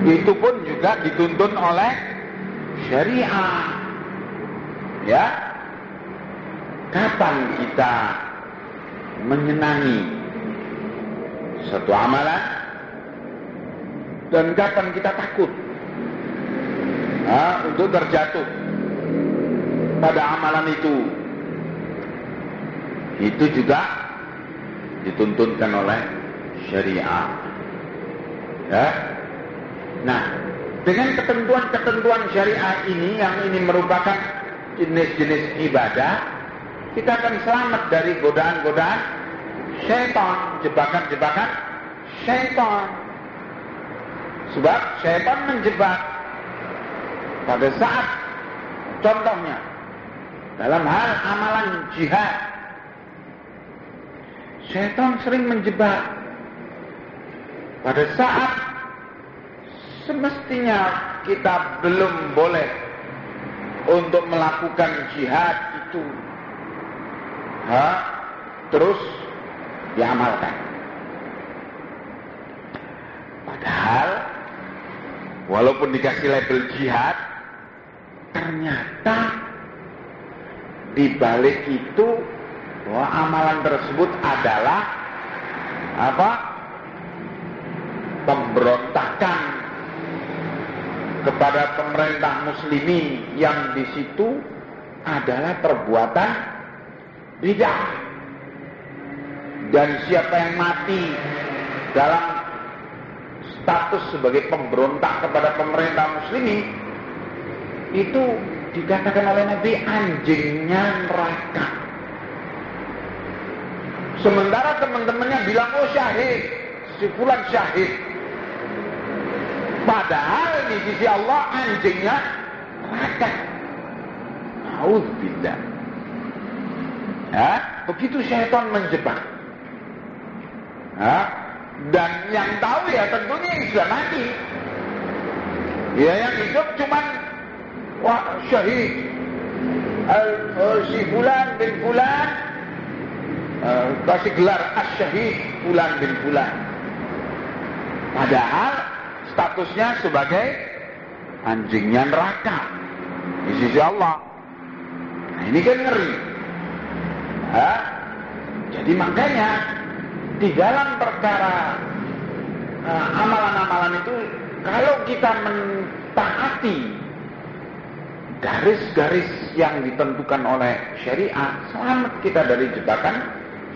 Itu pun juga dituntun oleh syariah. Ya, kapan kita menyenangi satu amalan? Dan kapan kita takut? Nah, untuk terjatuh pada amalan itu. Itu juga dituntunkan oleh syariah. Ya. Nah dengan ketentuan-ketentuan syariah ini yang ini merupakan jenis-jenis ibadah kita akan selamat dari godaan-godaan syaitan, jebakan-jebakan syaitan. Sebab syaitan menjebak pada saat contohnya dalam hal amalan jihad. Syaitan sering menjebak pada saat semestinya kita belum boleh untuk melakukan jihad itu ha, terus diamalkan. Padahal walaupun dikasih label jihad, ternyata di balik itu bahwa amalan tersebut adalah apa? Pemberontakan kepada pemerintah muslimi yang di situ adalah perbuatan bidah. Dan siapa yang mati dalam status sebagai pemberontak kepada pemerintah muslimi itu dikatakan oleh Nabi anjingnya neraka. Sementara teman-temannya bilang oh syahid, si fulan syahid. Padahal di sisi Allah anjingnya neraka. Nauzubillah. Ya, begitu syaitan menjebak. Ya, dan yang tahu ya tentunya sudah mati. Ya yang hidup cuman wah syahid. Al, uh, si bulan bin bulan uh, kasih gelar as-syahid bulan bin bulan. Padahal statusnya sebagai anjingnya neraka di sisi Allah. Nah, ini kan ngeri. Ha? Jadi makanya di dalam perkara uh, amalan-amalan itu kalau kita mentaati garis-garis yang ditentukan oleh syariat, selamat kita dari jebakan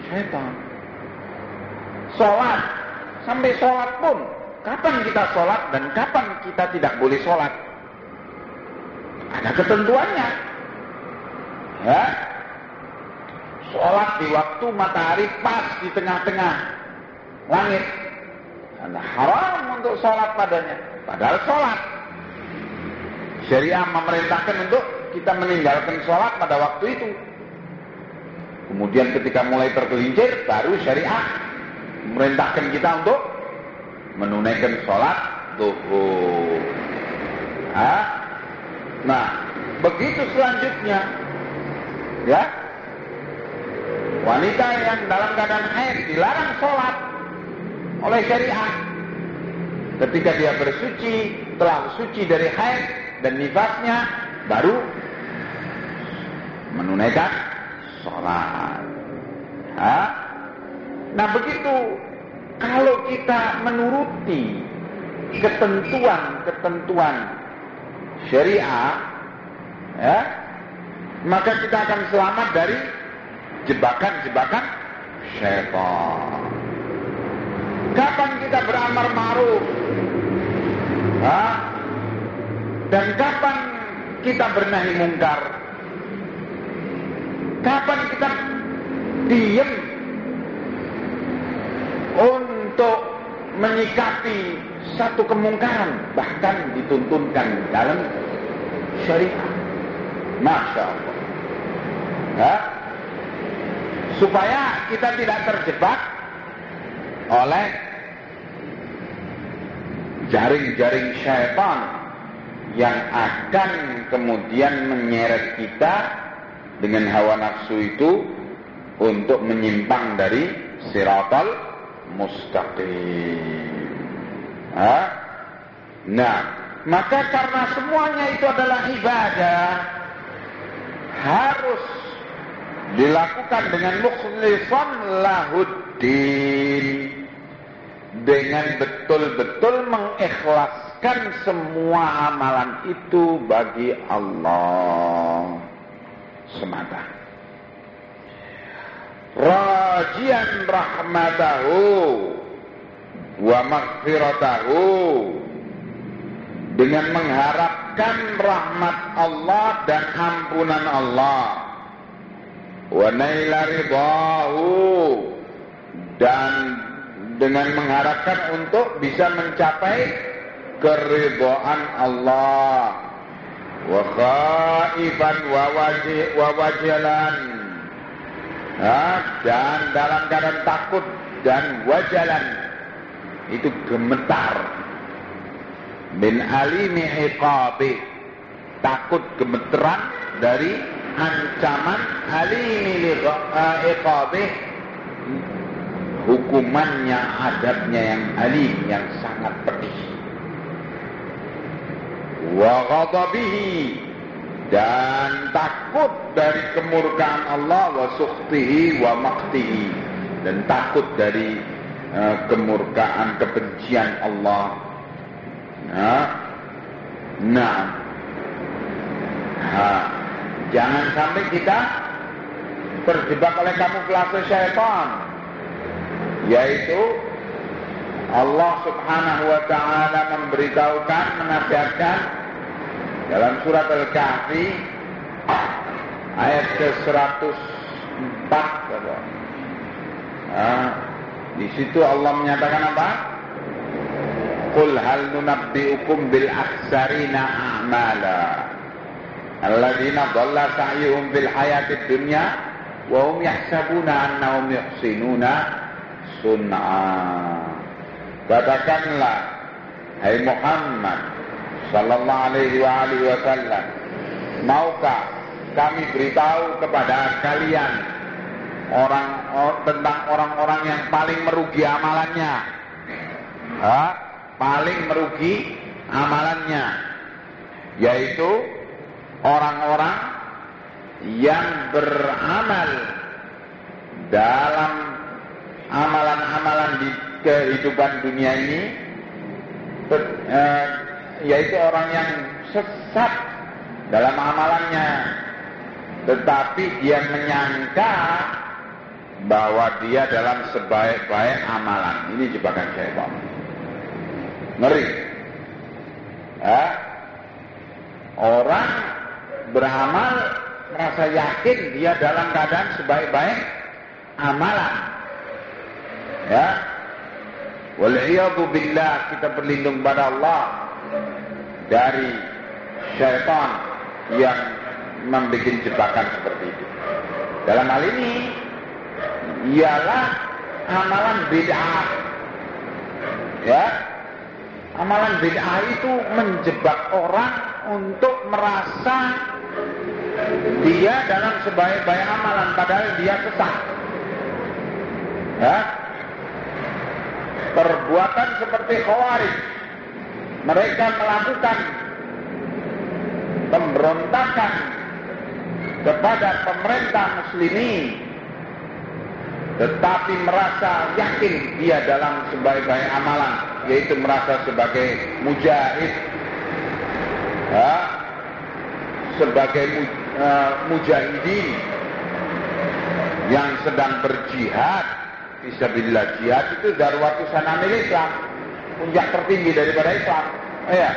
syaitan. Sholat, sampai sholat pun, kapan kita sholat dan kapan kita tidak boleh sholat? Ada ketentuannya. Ya, sholat di waktu matahari pas di tengah-tengah langit. Karena haram untuk sholat padanya. Padahal sholat. Syariah memerintahkan untuk kita meninggalkan sholat pada waktu itu. Kemudian ketika mulai tergelincir, baru syariah memerintahkan kita untuk menunaikan sholat duhur. Nah, begitu selanjutnya, ya Wanita yang dalam keadaan haid dilarang sholat oleh syariat. Ketika dia bersuci, telah suci dari haid dan nifasnya, baru menunaikan sholat. Ha? Nah begitu, kalau kita menuruti ketentuan-ketentuan syariah, ya, maka kita akan selamat dari jebakan-jebakan syaitan. Kapan kita beramar ma'ruf? Dan kapan kita bernahi mungkar? Kapan kita diam untuk menyikapi satu kemungkaran bahkan dituntunkan dalam syariat. Masya Allah. Ya? Supaya kita tidak terjebak oleh jaring-jaring syaitan yang akan kemudian menyeret kita dengan hawa nafsu itu untuk menyimpang dari siratal mustaqim. Nah, maka karena semuanya itu adalah ibadah, harus dilakukan dengan mukhlisan lahuddin. Dengan betul-betul mengikhlaskan semua amalan itu bagi Allah semata. Rajian rahmatahu wa maghfiratahu. Dengan mengharapkan rahmat Allah dan ampunan Allah wa naila ridahu. Dan dengan mengharapkan untuk bisa mencapai keridhaan Allah. Wa khaifan wa wajalan. Dan dalam keadaan takut dan wajalan. Itu gemetar. Min alimi iqabi. Takut gemeteran dari ancaman alimi iqabi hukumannya adabnya yang alim yang sangat pedih wa ghadabihi dan takut dari kemurkaan Allah wa sukhtihi wa maktihi dan takut dari uh, kemurkaan kebencian Allah nah, nah. Ha. Jangan sampai kita terjebak oleh kamuflase syaitan. Yaitu Allah subhanahu wa ta'ala memberitahukan, menasihatkan dalam surat Al-Kahfi ayat ke-104 nah, di situ Allah menyatakan apa? Qul hal nunabbi'ukum bil akhsarina a'mala alladzina dhalla sa'yuhum bil hayatid dunya wa hum yahsabuna annahum yuhsinuna sun'a Katakanlah Hai Muhammad Sallallahu alaihi wa alihi wasallam Maukah kami beritahu kepada kalian orang or, tentang orang-orang yang paling merugi amalannya, ha? paling merugi amalannya, yaitu orang-orang yang beramal dalam amalan-amalan di kehidupan dunia ini, eh, yaitu orang yang sesat dalam amalannya, tetapi dia menyangka bahwa dia dalam sebaik-baik amalan. Ini jebakan syaitan. Ngeri. Ya. Orang beramal merasa yakin dia dalam keadaan sebaik-baik amalan. Ya. Wal'iyadu billah kita berlindung pada Allah dari syaitan yang membuat jebakan seperti itu. Dalam hal ini ialah amalan bid'ah. Ya. Amalan bid'ah itu menjebak orang untuk merasa dia dalam sebaik-baik amalan padahal dia sesat. Ya. perbuatan seperti khawarij. Mereka melakukan pemberontakan kepada pemerintah muslimin tetapi merasa yakin dia dalam sebaik-baik amalan yaitu merasa sebagai mujahid ya, sebagai uh, mujahidin yang sedang berjihad Isabilillah jihad itu darwatu sanamil Islam puncak tertinggi daripada Islam. Ya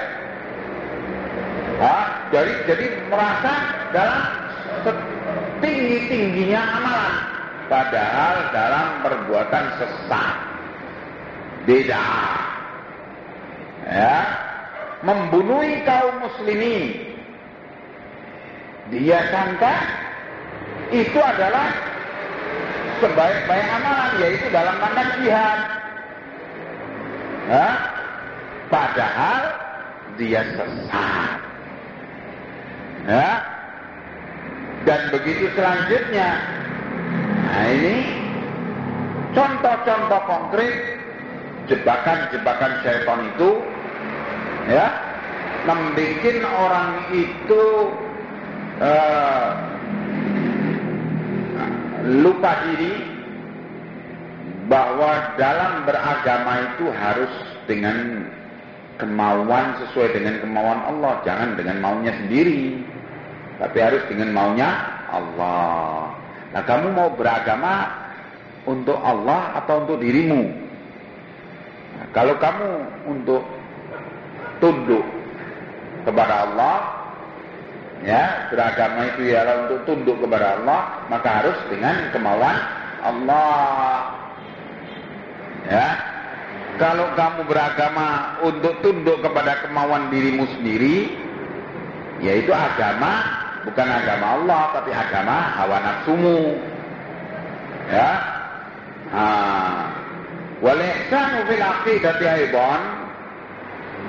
ha? jadi jadi merasa dalam tinggi tingginya amalan. Padahal dalam perbuatan sesat. Beda. Ya membunuhi kaum muslimin. Dia sangka itu adalah sebaik-baik amalan yaitu dalam rangka jihad. Ya? padahal dia sesat. Ya dan begitu selanjutnya nah ini contoh-contoh konkret jebakan-jebakan syaitan itu ya membuat orang itu uh, lupa diri bahwa dalam beragama itu harus dengan kemauan sesuai dengan kemauan Allah, jangan dengan maunya sendiri, tapi harus dengan maunya Allah. Nah, kamu mau beragama untuk Allah atau untuk dirimu? Nah, kalau kamu untuk tunduk kepada Allah, ya beragama itu ya untuk tunduk kepada Allah, maka harus dengan kemauan Allah. Ya, kalau kamu beragama untuk tunduk kepada kemauan dirimu sendiri, yaitu agama bukan agama Allah tapi agama hawa nafsumu. Ya. Ah. Wal ihsanu fil aqidati aidan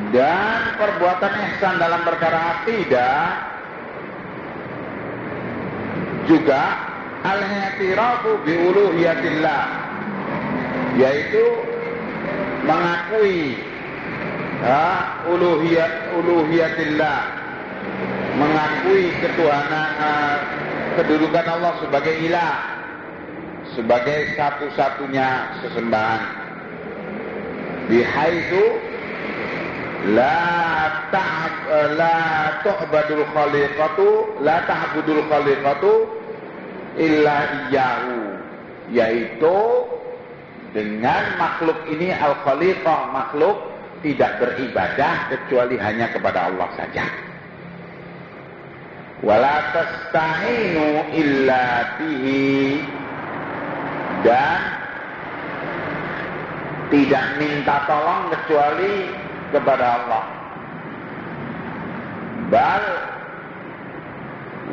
dan perbuatan ihsan dalam perkara akidah juga al-i'tirafu bi uluhiyatillah. Yaitu mengakui ya, uluhiyat uluhiyatillah. Mengakui ketuhanan uh, kedudukan Allah sebagai ilah. Sebagai satu-satunya sesembahan. Bihaitu la ta'ab la tu'badul khaliqatu la ta'budul khaliqatu illa iyyahu. Yaitu dengan makhluk ini al-khaliqah makhluk tidak beribadah kecuali hanya kepada Allah saja. Wala tasta'inu illa bihi. Dan tidak minta tolong kecuali kepada Allah. Bal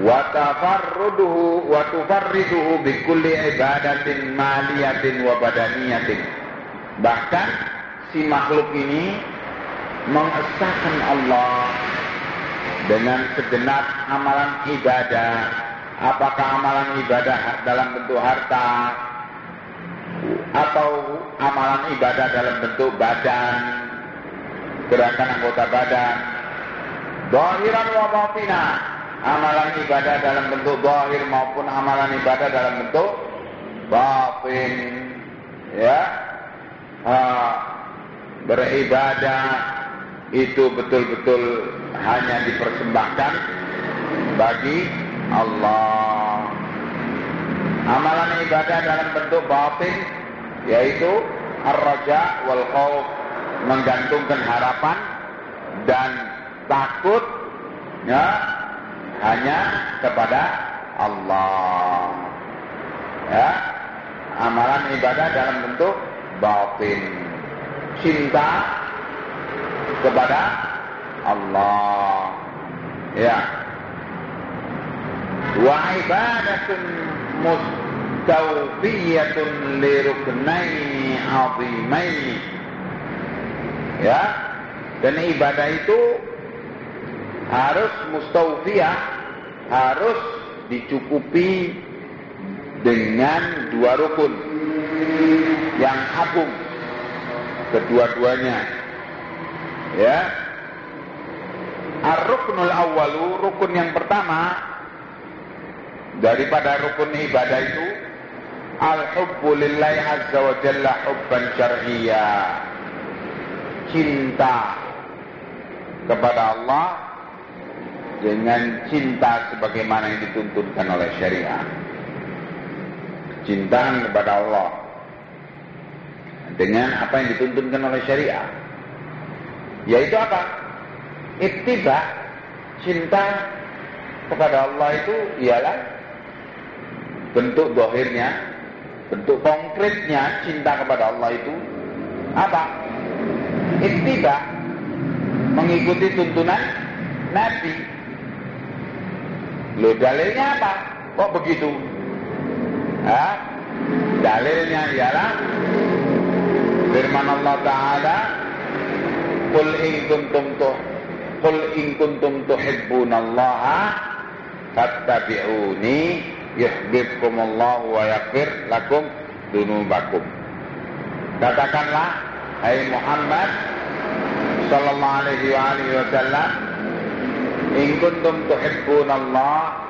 wa tafarruduhu wa tufarriduhu bi kulli ibadatin maliyatin wa badaniyatin. Bahkan si makhluk ini mengesahkan Allah dengan segenap amalan ibadah. Apakah amalan ibadah dalam bentuk harta atau amalan ibadah dalam bentuk badan gerakan anggota badan. Dohiran wa batina, amalan ibadah dalam bentuk dohir maupun amalan ibadah dalam bentuk batin. Ya, ha, beribadah itu betul-betul hanya dipersembahkan bagi Allah. Amalan ibadah dalam bentuk batin yaitu ar-raja wal khawf menggantungkan harapan dan takut ya hanya kepada Allah. Ya, amalan ibadah dalam bentuk batin. Cinta kepada Allah. Ya. Wa ibadatun mustawfiyatun liruknaini azimaini ya dan ibadah itu harus mustawfiyah harus dicukupi dengan dua rukun yang agung kedua-duanya. Ya. Ar-ruknul awwalu, rukun yang pertama daripada rukun ibadah itu al-hubbu lillahi azza wa jalla hubban syar'iyya. Cinta kepada Allah dengan cinta sebagaimana yang dituntunkan oleh syariat. Cinta kepada Allah dengan apa yang dituntunkan oleh syariat. Yaitu apa? Ittiba cinta kepada Allah itu ialah bentuk dohirnya, bentuk konkretnya cinta kepada Allah itu apa? Ittiba mengikuti tuntunan Nabi. Lo dalilnya apa? Kok begitu? Hah? Dalilnya ialah firman Allah Ta'ala Qul in kuntum tuh Qul in kuntum tuhibbunallaha fattabi'uni yuhibbukumullahu wa yaghfir lakum dunubakum Katakanlah hai Muhammad sallallahu alaihi wa alihi wasallam in kuntum tuhibbunallah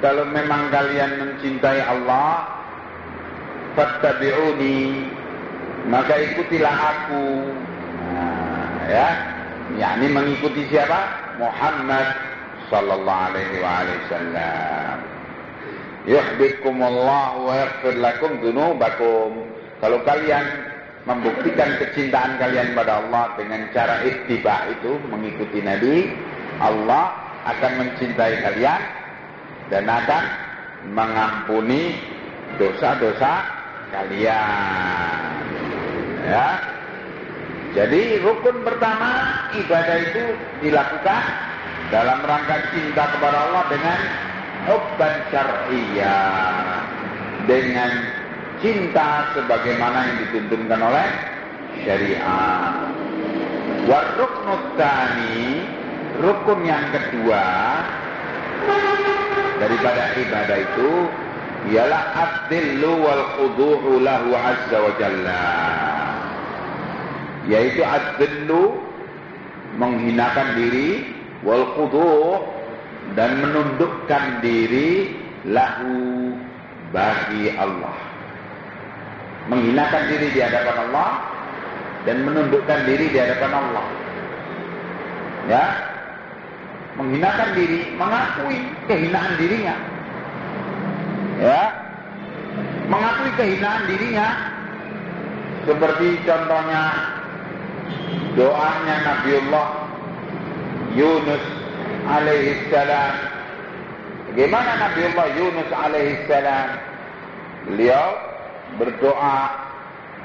kalau memang kalian mencintai Allah fattabi'uni maka ikutilah aku. Nah, ya. Yakni mengikuti siapa? Muhammad sallallahu alaihi wa alihi wasallam yuhibbukumullah wa yaghfir lakum dzunubakum kalau kalian membuktikan kecintaan kalian pada Allah dengan cara ittiba itu mengikuti Nabi Allah akan mencintai kalian dan akan mengampuni dosa-dosa kalian. Ya. Jadi rukun pertama ibadah itu dilakukan dalam rangka cinta kepada Allah dengan hubban syar'iyah dengan cinta sebagaimana yang dituntunkan oleh syariat. Waruknut rukun yang kedua daripada ibadah itu ialah ad-dillu wal khudu'u lahu azza wa jalla. Yaitu ad-dillu menghinakan diri wal khudu' dan menundukkan diri lahu bagi Allah. Menghinakan diri di hadapan Allah dan menundukkan diri di hadapan Allah. Ya. Menghinakan diri, mengakui kehinaan dirinya. Ya. Mengakui kehinaan dirinya. Seperti contohnya doanya Nabiullah Yunus alaihissalam bagaimana Nabiullah Yunus alaihissalam beliau berdoa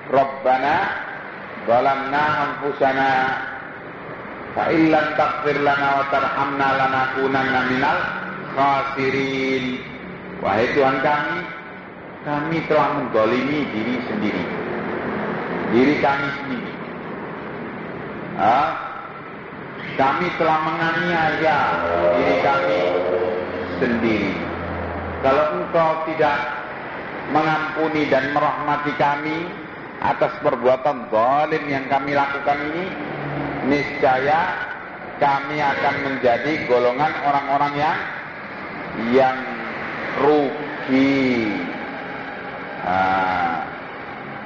Rabbana zalamna anfusana fa illam taghfir lana wa tarhamna lanakunanna minal khasirin Wahai Tuhan kami, kami telah menggolimi diri sendiri. Diri kami sendiri. Ah, kami telah menganiaya diri kami sendiri. Kalau engkau tidak mengampuni dan merahmati kami atas perbuatan zalim yang kami lakukan ini, niscaya kami akan menjadi golongan orang-orang yang yang rugi. Nah,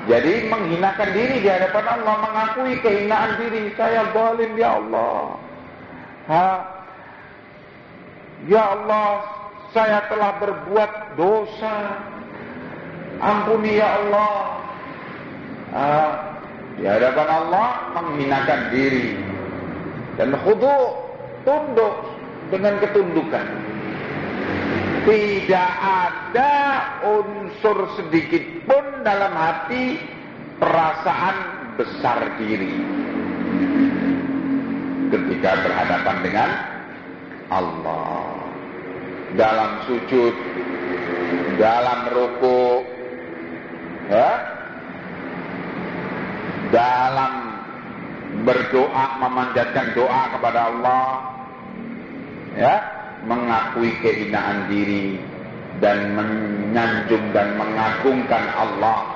jadi menghinakan diri di hadapan Allah, mengakui kehinaan diri. Saya zalim ya Allah. Ha? Ya Allah, saya telah berbuat dosa. Ampuni ya Allah. Ha? Di hadapan Allah menghinakan diri. Dan khudu, tunduk dengan ketundukan tidak ada unsur sedikit pun dalam hati perasaan besar diri ketika berhadapan dengan Allah dalam sujud dalam ruku ya dalam berdoa memanjatkan doa kepada Allah ya mengakui kehinaan diri dan menyanjung dan mengagungkan Allah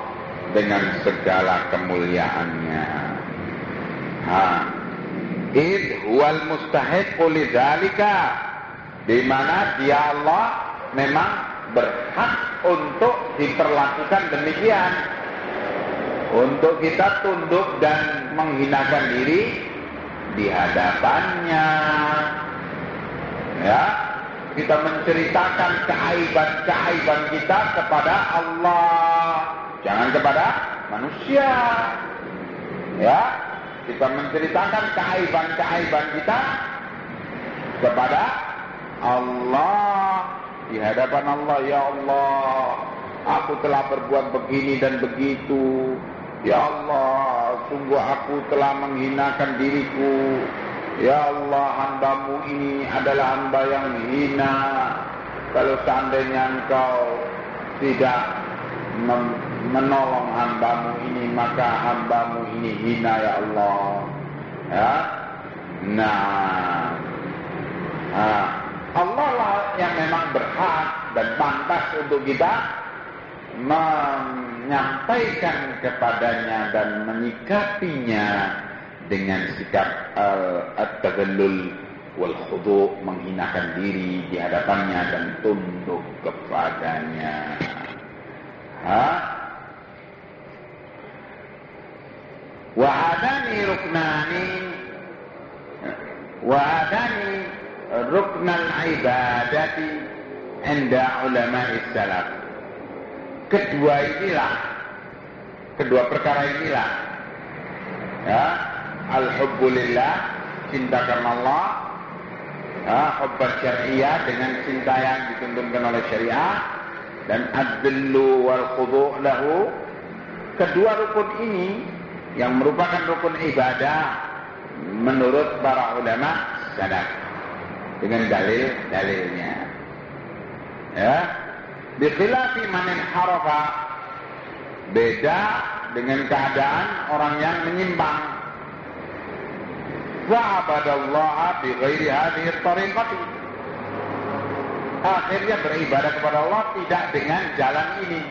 dengan segala kemuliaannya. Ha. Id huwal mustahiq lidzalika. Di mana dia Allah memang berhak untuk diperlakukan demikian. Untuk kita tunduk dan menghinakan diri di hadapannya. Ya, kita menceritakan keaiban-keaiban kita kepada Allah, jangan kepada manusia. Ya, kita menceritakan keaiban-keaiban kita kepada Allah di hadapan Allah ya Allah aku telah berbuat begini dan begitu. Ya Allah sungguh aku telah menghinakan diriku. Ya Allah hambamu ini adalah hamba yang hina. Kalau seandainya engkau tidak menolong hambamu ini maka hambamu ini hina ya Allah. Ya? Nah, nah Allah lah yang memang berhak dan pantas untuk kita menyampaikan kepadanya dan menyikapinya dengan sikap al-tadallul wal khudu menghinakan diri di hadapannya dan tunduk kepadanya. Ha? Wa hadani ruknani wa ruknal ibadati inda ulama salaf. Kedua inilah kedua perkara inilah ya al-hubbulillah cinta karena Allah ya, hubbat syariah dengan cinta yang dituntunkan oleh syariah dan ad-dillu wal khudu' lahu kedua rukun ini yang merupakan rukun ibadah menurut para ulama salaf dengan dalil-dalilnya. Ya. Bikhilafi manin harafa beda dengan keadaan orang yang menyimpang. Wa abadallaha bi ghairi hadhihi tariqati. Akhirnya beribadah kepada Allah tidak dengan jalan ini.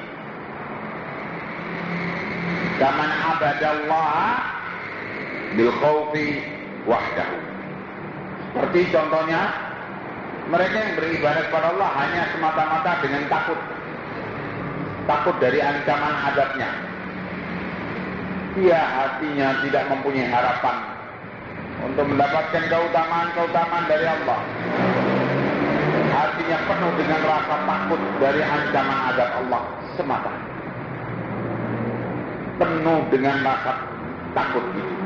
Kaman abadallaha bil khawfi wahdahu. Seperti contohnya mereka yang beribadah kepada Allah hanya semata-mata dengan takut. Takut dari ancaman adabnya. Dia hatinya tidak mempunyai harapan untuk mendapatkan keutamaan-keutamaan dari Allah. Hatinya penuh dengan rasa takut dari ancaman adab Allah semata. Penuh dengan rasa takut itu.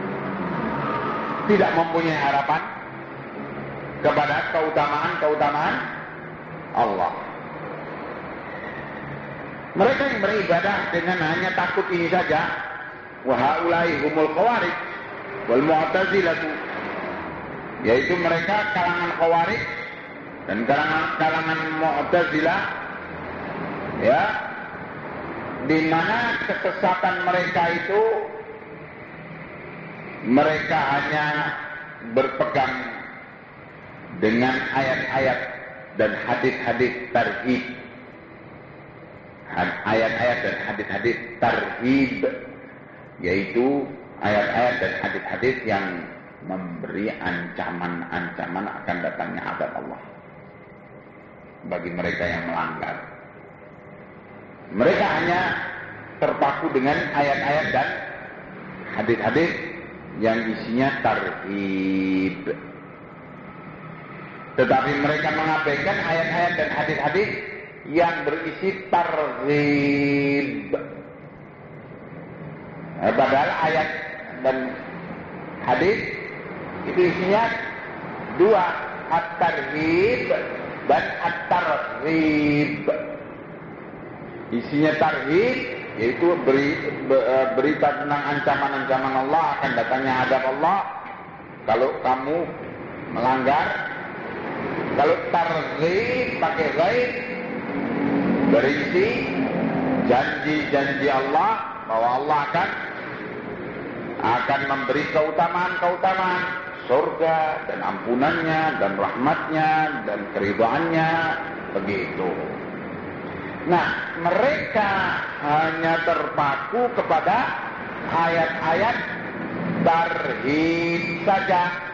Tidak mempunyai harapan kepada keutamaan-keutamaan Allah. Mereka yang beribadah dengan hanya takut ini saja, wahaulai humul khawarij wal mu'tazilatu yaitu mereka kalangan khawarij dan kalangan kalangan ya di mana kesesatan mereka itu mereka hanya berpegang dengan ayat-ayat dan hadis-hadis tarhib. Ayat-ayat dan hadis-hadis tarhib yaitu ayat-ayat dan hadis-hadis yang memberi ancaman-ancaman akan datangnya azab Allah bagi mereka yang melanggar. Mereka hanya terpaku dengan ayat-ayat dan hadis-hadis yang isinya tarhib. Tetapi mereka mengabaikan ayat-ayat dan hadis-hadis yang berisi tarhib. Nah, padahal ayat dan hadis itu isinya dua, at-tarhib dan at-tarhib. Isinya tarhib yaitu beri, berita tentang ancaman-ancaman Allah akan datangnya adab Allah kalau kamu melanggar kalau targhib pakai ghaib berisi janji-janji Allah bahwa Allah akan akan memberi keutamaan-keutamaan surga dan ampunannya dan rahmatnya dan keridhaannya begitu. Nah, mereka hanya terpaku kepada ayat-ayat tarhib saja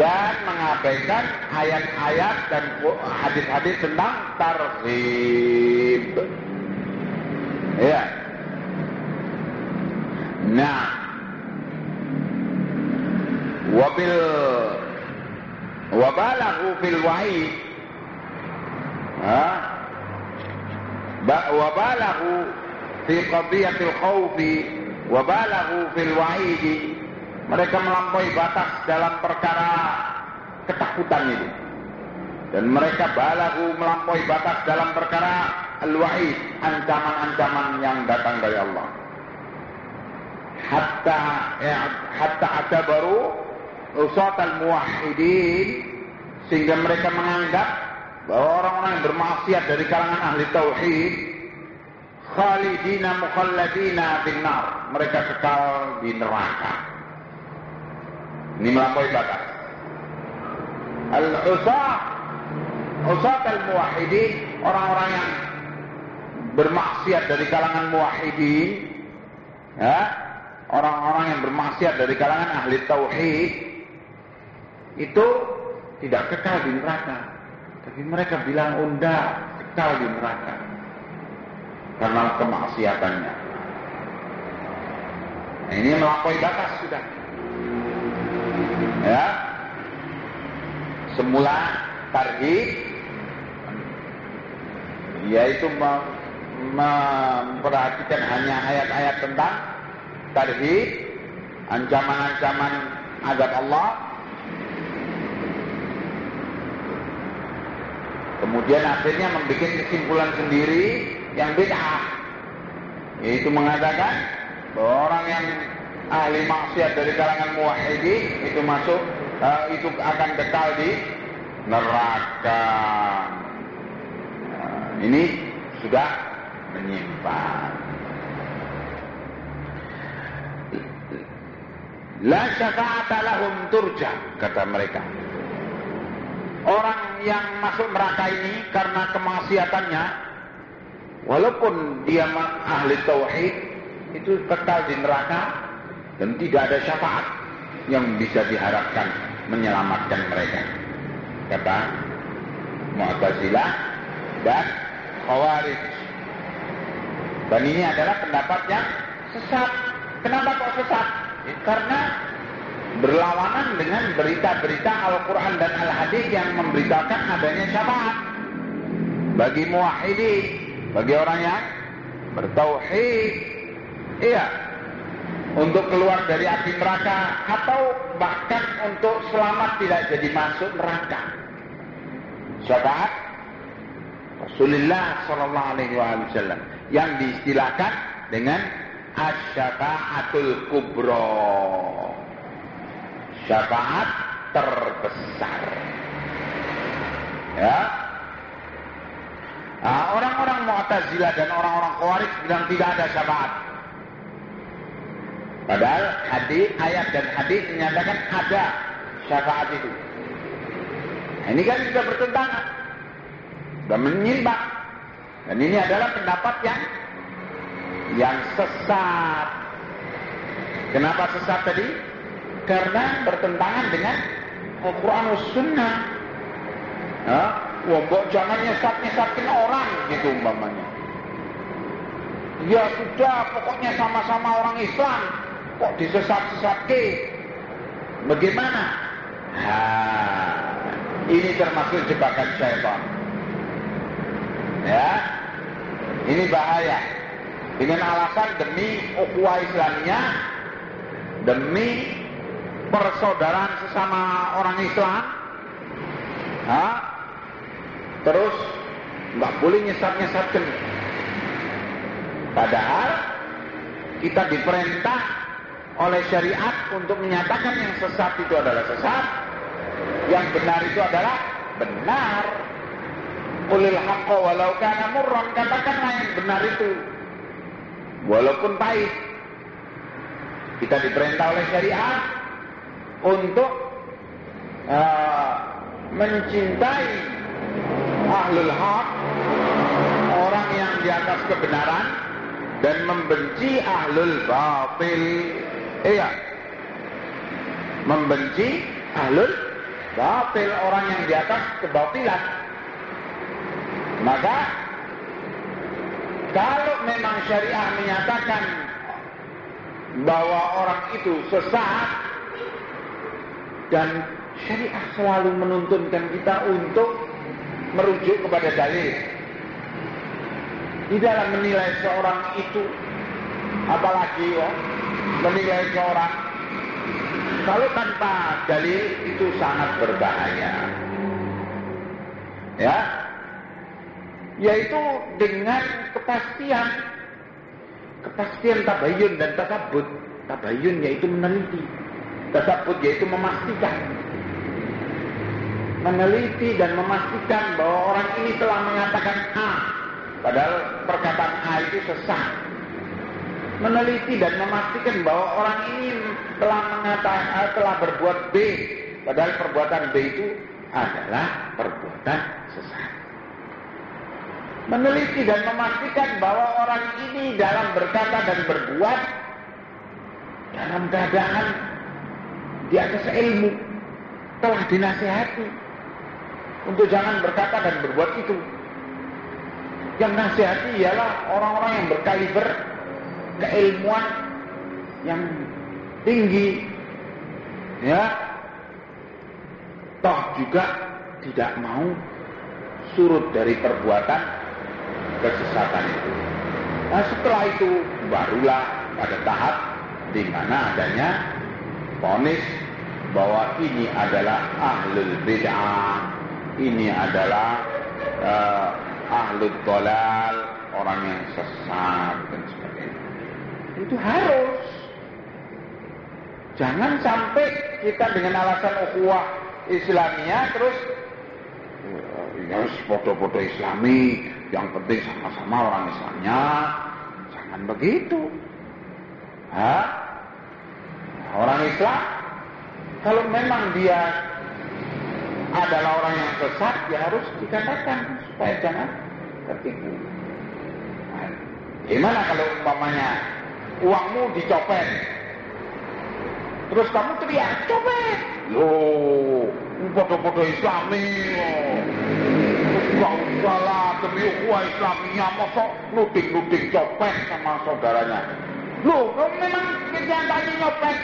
dan mengabaikan ayat-ayat dan hadis-hadis tentang tarhib. Ya. Nah, wabil wabalahu fil wahid ha wabalahu fi qadiyatil khawfi wabalahu fil wa'id mereka melampaui batas dalam perkara ketakutan itu. Dan mereka balagu melampaui batas dalam perkara al-wa'id ancaman-ancaman yang datang dari Allah. Hatta ya, hatta ada baru usat al-muwahhidin sehingga mereka menganggap bahwa orang-orang yang bermaksiat dari kalangan ahli tauhid khalidina mukhalladina binnar mereka kekal di neraka ini melampaui batas al-usat usat al-muwahhidin orang-orang yang bermaksiat dari kalangan muwahhidin ya orang-orang yang bermaksiat dari kalangan ahli tauhid itu tidak kekal di neraka. Tapi mereka bilang unda kekal di neraka karena kemaksiatannya. Nah, ini melampaui batas sudah. Ya, semula tarhib yaitu memperhatikan hanya ayat-ayat tentang tarhib, ancaman-ancaman azab Allah. Kemudian akhirnya membuat kesimpulan sendiri yang bid'ah. Yaitu mengatakan orang yang ahli maksiat dari kalangan muwahhidi itu masuk uh, itu akan kekal di neraka. Nah, ini sudah menyimpang. La syafa'ata lahum turja kata mereka. Orang yang masuk neraka ini karena kemaksiatannya walaupun dia ahli tauhid itu kekal di neraka dan tidak ada syafaat yang bisa diharapkan menyelamatkan mereka. Kata Mu'tazilah dan Khawarij. Dan ini adalah pendapat yang sesat. Kenapa kok sesat? Karena berlawanan dengan berita-berita Al-Quran dan Al-Hadis yang memberitakan adanya syafaat bagi muwahidi, bagi orang yang bertauhid, iya, untuk keluar dari api neraka atau bahkan untuk selamat tidak jadi masuk neraka. Syafaat Rasulullah Shallallahu Alaihi Wasallam yang diistilahkan dengan asyafaatul kubro syafaat terbesar. Ya. Nah, orang-orang Mu'tazilah dan orang-orang Khawarij bilang tidak ada syafaat padahal hadis ayat dan hadis menyatakan ada syafaat itu nah, ini kan sudah bertentangan dan menyimpang dan ini adalah pendapat yang yang sesat. Kenapa sesat tadi? Karena bertentangan dengan Al-Quran Sunnah. Ya, Wombok jangan nyesat-nyesatin orang gitu umpamanya. Ya sudah, pokoknya sama-sama orang Islam. Kok disesat-sesat ke? Bagaimana? Nah, ini termasuk jebakan syaitan. Ya, ini bahaya dengan alasan demi ukhuwah Islamnya, demi persaudaraan sesama orang Islam, ha? terus nggak boleh nyesat-nyesatkan. Padahal kita diperintah oleh syariat untuk menyatakan yang sesat itu adalah sesat, yang benar itu adalah benar. Ulil haqqa walau kana murran, katakanlah yang benar itu walaupun pahit. Kita diperintah oleh syariat untuk uh, mencintai ahlul haq, orang yang di atas kebenaran dan membenci ahlul batil. Iya, membenci ahlul batil orang yang di atas kebatilan. Maka kalau memang syariah menyatakan bahwa orang itu sesat dan syariah selalu menuntunkan kita untuk merujuk kepada dalil di dalam menilai seorang itu apalagi ya menilai seorang kalau tanpa dalil itu sangat berbahaya. Ya. Yaitu dengan kepastian. Kepastian tabayun dan tasabut. Tabayun yaitu meneliti. Tasabut yaitu memastikan. Meneliti dan memastikan bahwa orang ini telah mengatakan A. Padahal perkataan A itu sesat meneliti dan memastikan bahwa orang ini telah mengatakan eh, telah berbuat B padahal perbuatan B itu adalah perbuatan sesat meneliti dan memastikan bahwa orang ini dalam berkata dan berbuat dalam keadaan di atas ilmu telah dinasihati untuk jangan berkata dan berbuat itu. Yang nasihati ialah orang-orang yang berkaliber keilmuan yang tinggi. Ya. Toh juga tidak mau surut dari perbuatan kesesatan itu. Nah setelah itu barulah pada tahap di mana adanya ponis bahwa ini adalah ahlul bid'ah, ini adalah uh, ahlul dolal, orang yang sesat dan sebagainya. Itu harus. Jangan sampai kita dengan alasan ukhuwah Islamia terus ya foto-foto islami yang penting sama-sama orang Islamnya jangan begitu Hah? orang Islam kalau memang dia adalah orang yang sesat ya harus dikatakan supaya jangan tertipu nah, gimana kalau umpamanya uangmu dicopet terus kamu teriak copet loh foto-foto islami Gak usah lah demi ukhuwah Islamnya masa nuding-nuding copet sama saudaranya. Loh, memang yang tadi nyopet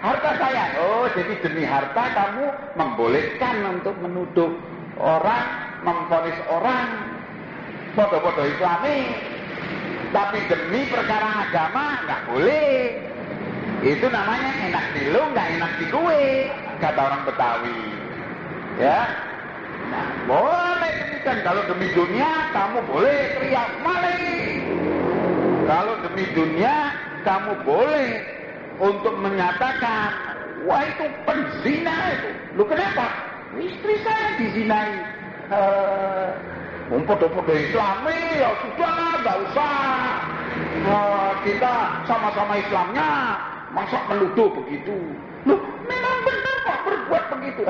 harta saya. Oh, jadi demi harta kamu membolehkan untuk menuduh orang, memfonis orang foto-foto Islami. Tapi demi perkara agama nggak boleh. Itu namanya enak di lu, nggak enak di gue, kata orang Betawi. Ya, Nah, boleh demikian. Kalau demi dunia, kamu boleh teriak maling. Kalau demi dunia, kamu boleh untuk menyatakan, wah itu penzina itu. Lu kenapa? Istri saya dizinai. Uh, foto-foto Islami, ya sudah, nggak usah. Uh, kita sama-sama Islamnya, masa menuduh begitu? Loh, memang benar kok berbuat begitu.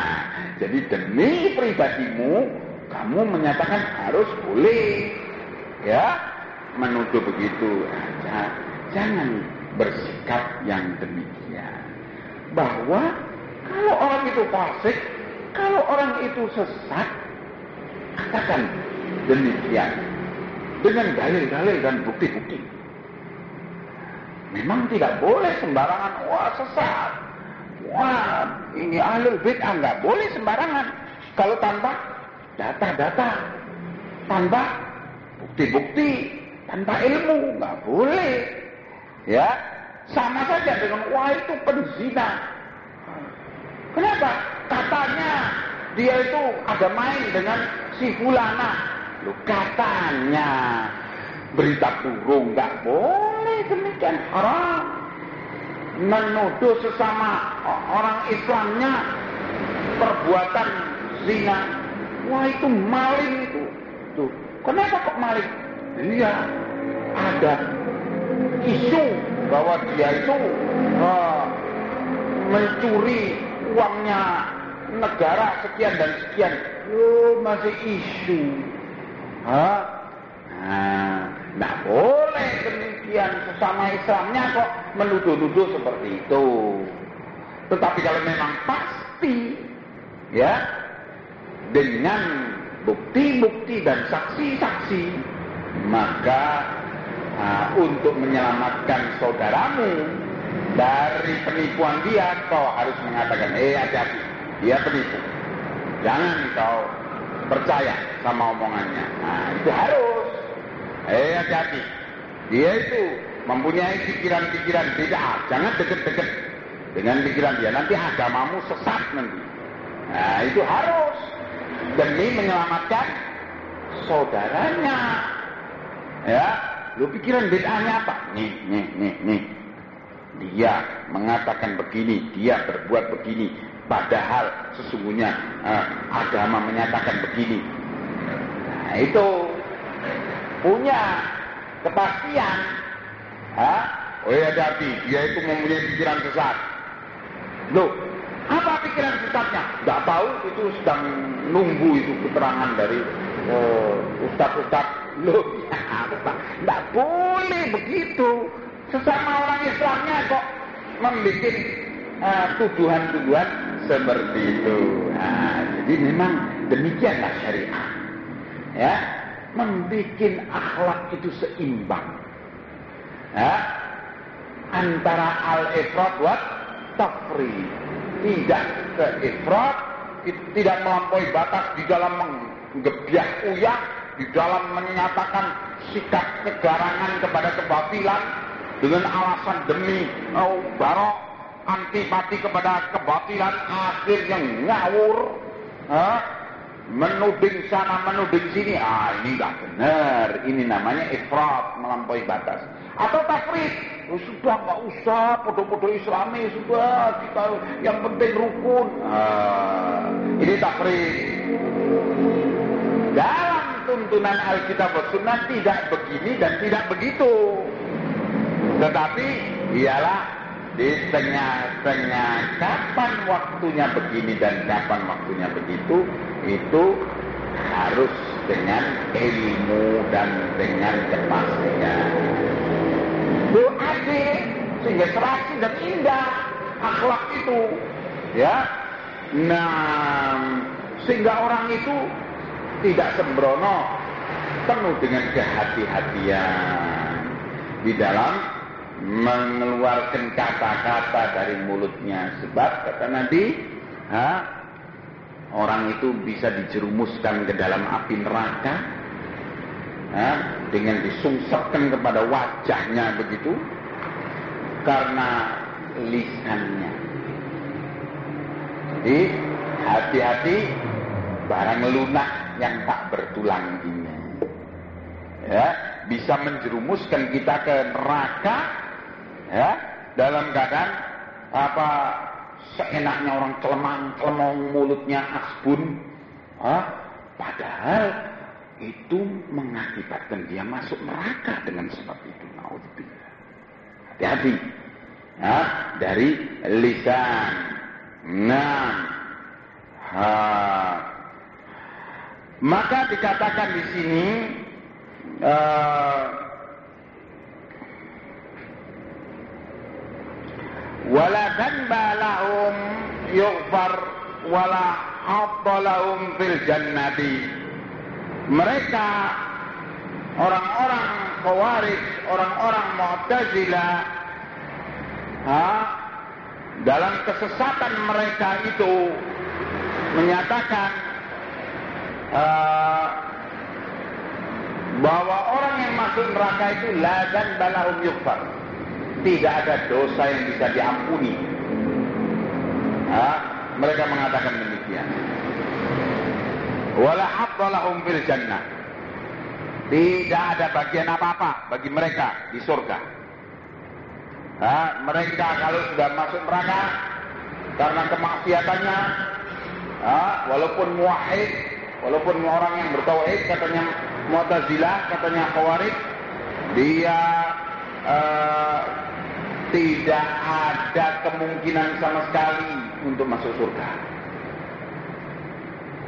jadi demi pribadimu, kamu menyatakan harus boleh. Ya, menuduh begitu. Nah, jangan bersikap yang demikian. Bahwa kalau orang itu fasik, kalau orang itu sesat, katakan demikian. Dengan dalil-dalil dan bukti-bukti. Memang tidak boleh sembarangan, wah sesat. Wah, ini ahlul bid'ah nggak boleh sembarangan. Kalau tanpa data-data, tanpa bukti-bukti, tanpa ilmu nggak boleh. Ya, sama saja dengan wah itu penzina. Kenapa? Katanya dia itu ada main dengan si fulana. Lu katanya berita burung nggak boleh demikian. Haram menuduh sesama orang Islamnya perbuatan zina. Wah itu maling itu. Tuh kenapa kok maling? Iya ada isu bahwa dia itu uh, mencuri uangnya negara sekian dan sekian lu masih isu Hah? Nah, Nah boleh demikian sesama Islamnya kok menuduh-nuduh seperti itu. Tetapi kalau memang pasti, ya, dengan bukti-bukti dan saksi-saksi, maka uh, untuk menyelamatkan saudaramu dari penipuan dia, kau harus mengatakan, eh hati-hati, dia penipu. Jangan kau percaya sama omongannya. Nah, itu harus. Eh hati-hati. Dia itu mempunyai pikiran-pikiran beda. Jangan deket-deket dengan pikiran dia. Nanti agamamu sesat nanti. Nah, itu harus demi menyelamatkan saudaranya. Ya, lu pikiran bedanya apa? Nih, nih, nih, nih. Dia mengatakan begini, dia berbuat begini, padahal sesungguhnya uh, agama menyatakan begini. Nah, itu punya kepastian. Hah? Oh ya hati, dia itu mempunyai pikiran sesat. Loh, apa pikiran sesatnya? Tidak tahu, itu sedang nunggu itu keterangan dari oh, ustaz-ustaz. Loh, tidak boleh begitu. Sesama orang Islamnya kok membuat uh, tuduhan-tuduhan seperti itu. Nah, jadi memang demikianlah syariat. Ya, membuat akhlak itu seimbang. Ya, antara al-ifrat wa tafri. Tidak ke ifrat, tidak melampaui batas di dalam menggebiah uyah, di dalam menyatakan sikap kegarangan kepada kebatilan dengan alasan demi oh, barok antipati kepada kebatilan akhirnya ngawur. Ha? menuding sana menuding sini. Ah ini nggak benar. Ini namanya ifrat melampaui batas. Atau tafrid oh, sudah nggak usah. Podo-podo islami sudah. Kita yang penting rukun. Ah, ini tafrid dalam tuntunan Alkitab Sunnah tidak begini dan tidak begitu. Tetapi ialah di tengah-tengah kapan waktunya begini dan kapan waktunya begitu itu harus dengan ilmu dan dengan kepastian. Adil sehingga serasi dan indah akhlak itu, ya. Nah, sehingga orang itu tidak sembrono, penuh dengan kehati-hatian di dalam mengeluarkan kata-kata dari mulutnya. Sebab kata Nabi, ha, orang itu bisa dijerumuskan ke dalam api neraka ya, dengan disungsapkan kepada wajahnya begitu karena lisannya. Jadi hati-hati barang lunak yang tak bertulang ini. Ya, bisa menjerumuskan kita ke neraka ya dalam keadaan apa seenaknya orang celemang, celemong mulutnya asbun. Ah, padahal itu mengakibatkan dia masuk neraka dengan sebab itu. Naudzubillah. Hati-hati. Ya, dari lisan. Nah, ha. maka dikatakan di sini uh, wala dhanba lahum yughfar wala fil jannati. Mereka orang-orang khawarij orang-orang mu'tazilah dalam kesesatan mereka itu menyatakan uh, bahwa orang yang masuk neraka itu lazan balahum yukfar tidak ada dosa yang bisa diampuni. Ha? Mereka mengatakan demikian. Wala lahum fil jannah. Tidak ada bagian apa-apa bagi mereka di surga. Ha? Mereka kalau sudah masuk neraka karena kemaksiatannya, ha? walaupun muahid, walaupun orang yang bertauhid katanya Mu'tazilah, katanya Khawarij, dia uh, tidak ada kemungkinan sama sekali untuk masuk surga.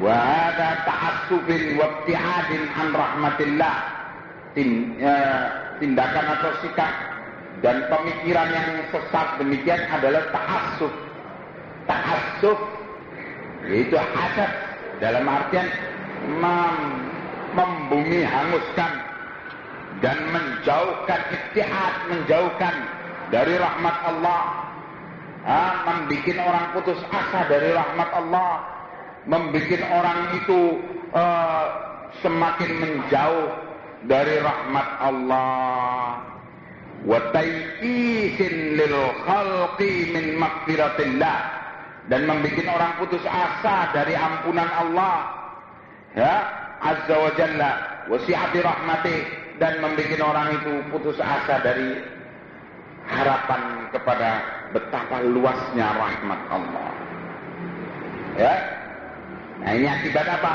Wa ada ta'assubin wa ibtiadin an rahmatillah. Eh, tindakan atau sikap dan pemikiran yang sesat demikian adalah ta'assub. ta'assuf yaitu hasad dalam artian mem membumi hanguskan dan menjauhkan istihad menjauhkan dari rahmat Allah. Ah, membuat orang putus asa dari rahmat Allah. Membuat orang itu uh, semakin menjauh dari rahmat Allah. Wa tayyisin lil khalqi min maghfiratillah. Dan membuat orang putus asa dari ampunan Allah. Ya azza wa jalla wa si'ati rahmatih dan membuat orang itu putus asa dari harapan kepada betapa luasnya rahmat Allah. Ya? Nah ini akibat apa?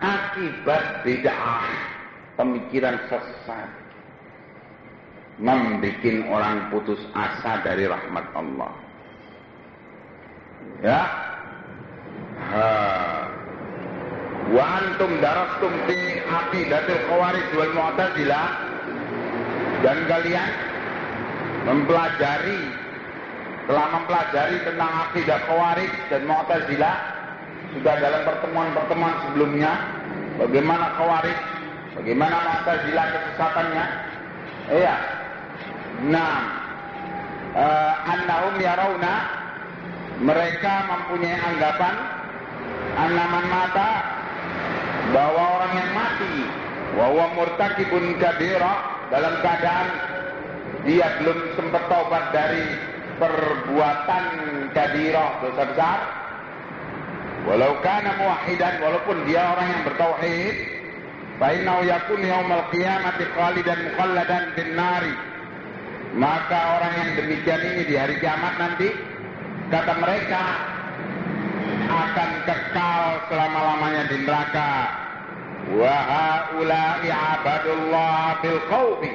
Akibat bid'ah. Pemikiran sesat. Membuat orang putus asa dari rahmat Allah. Ya. Ha. Wa antum darastum fi aqidatil khawarij wal mu'tazilah dan kalian mempelajari telah mempelajari tentang akidah khawarij dan mu'tazilah sudah dalam pertemuan-pertemuan sebelumnya bagaimana khawarij bagaimana mu'tazilah kesesatannya. Iya. Nah, uh, annahum yarawna mereka mempunyai anggapan anaman mata bahwa orang yang mati bahwa murtakibun kabira dalam keadaan dia belum sempat taubat dari perbuatan kabira dosa besar walau kana muwahidan walaupun dia orang yang bertauhid fa innahu yakun yaumal qiyamati khalidan mukhalladan bin nari maka orang yang demikian ini di hari kiamat nanti kata mereka akan kekal selama-lamanya di neraka. Wa haula'i abadullah bil khawfi.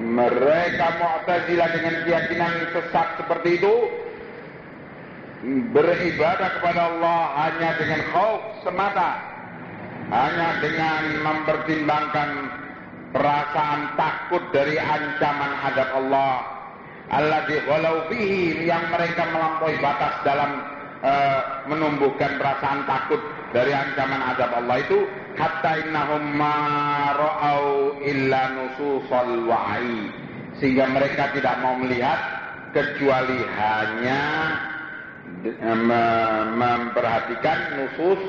Mereka Mu'tazilah dengan keyakinan sesat seperti itu beribadah kepada Allah hanya dengan khauf semata. Hanya dengan mempertimbangkan perasaan takut dari ancaman adab Allah alladzi walau fihi yang mereka melampaui batas dalam uh, menumbuhkan perasaan takut dari ancaman adab Allah itu hatta innahum ma ra'au illa nususal wa'i sehingga mereka tidak mau melihat kecuali hanya memperhatikan nusus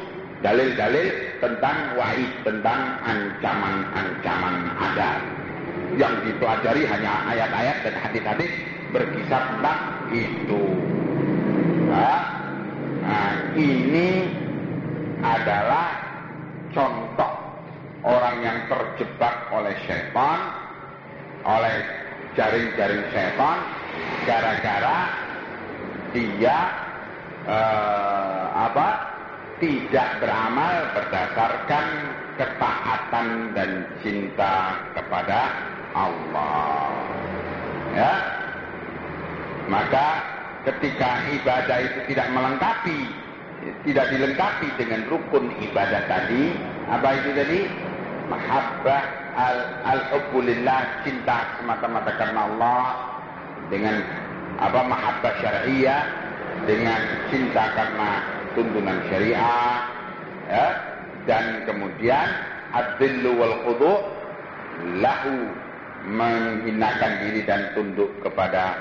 dalil-dalil tentang wahid, tentang ancaman-ancaman adab. Yang dipelajari hanya ayat-ayat dan hadis-hadis berkisah tentang itu. Nah, ini adalah contoh orang yang terjebak oleh setan, oleh jaring-jaring setan, gara-gara dia uh, apa tidak beramal berdasarkan ketaatan dan cinta kepada Allah. Ya. Maka ketika ibadah itu tidak melengkapi, tidak dilengkapi dengan rukun ibadah tadi, apa itu tadi? Mahabbah al-hubbulillah, cinta semata-mata karena Allah. Dengan apa? Mahabbah syariah. Dengan cinta karena tuntunan syariah. Ya, dan kemudian adillu wal khudu lahu menghinakan diri dan tunduk kepada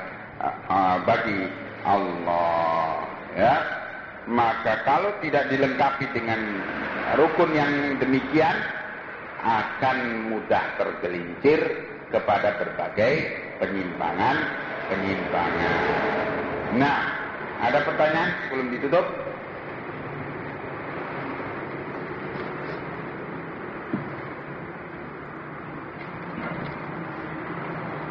uh, bagi Allah. Ya maka kalau tidak dilengkapi dengan rukun yang demikian akan mudah tergelincir kepada berbagai penyimpangan penyimpangan. Nah ada pertanyaan sebelum ditutup